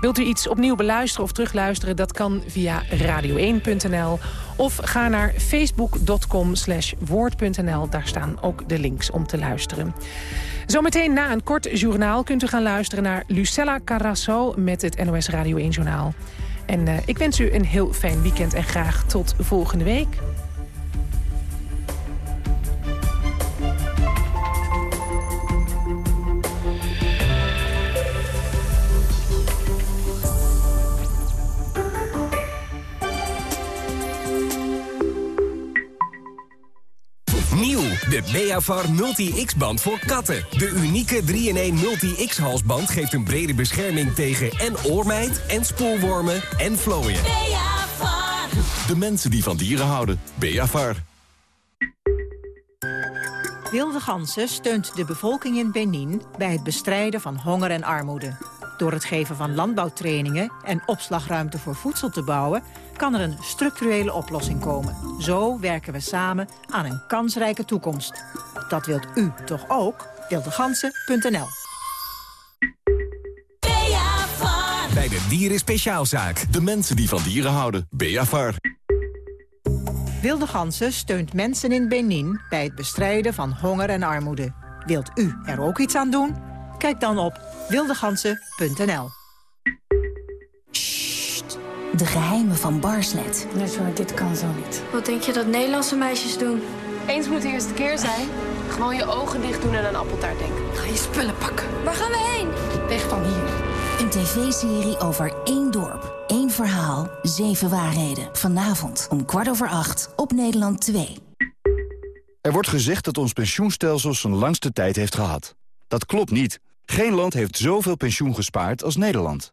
Wilt u iets opnieuw beluisteren of terugluisteren? Dat kan via radio1.nl of ga naar facebook.com woord.nl. Daar staan ook de links om te luisteren. Zometeen na een kort journaal kunt u gaan luisteren naar Lucella Carrasso met het NOS Radio 1 Journaal. En uh, ik wens u een heel fijn weekend en graag tot volgende week. De Beavar Multi-X-band voor katten. De unieke 3-in-1 Multi-X-halsband geeft een brede bescherming tegen en oormijt... en spoorwormen en vlooien. Beavar. De mensen die van dieren houden. Beavar. Wilde Gansen steunt de bevolking in Benin bij het bestrijden van honger en armoede. Door het geven van landbouwtrainingen en opslagruimte voor voedsel te bouwen... kan er een structurele oplossing komen. Zo werken we samen aan een kansrijke toekomst. Dat wilt u toch ook? Wildegansen.nl Bij de Dieren Speciaalzaak. De mensen die van dieren houden. Beavar. Wilde Gansen steunt mensen in Benin bij het bestrijden van honger en armoede. Wilt u er ook iets aan doen? Kijk dan op wildegansen.nl. De geheimen van Barslet. Nee, sorry, dit kan zo niet. Wat denk je dat Nederlandse meisjes doen? Eens moet de eerste keer zijn. Gewoon je ogen dicht doen en een appeltaart denken. Ga je spullen pakken. Waar gaan we heen? Weg van hier. Een tv-serie over één dorp, één verhaal, zeven waarheden. Vanavond om kwart over acht op Nederland 2. Er wordt gezegd dat ons pensioenstelsel zijn langste tijd heeft gehad. Dat klopt niet. Geen land heeft zoveel pensioen gespaard als Nederland.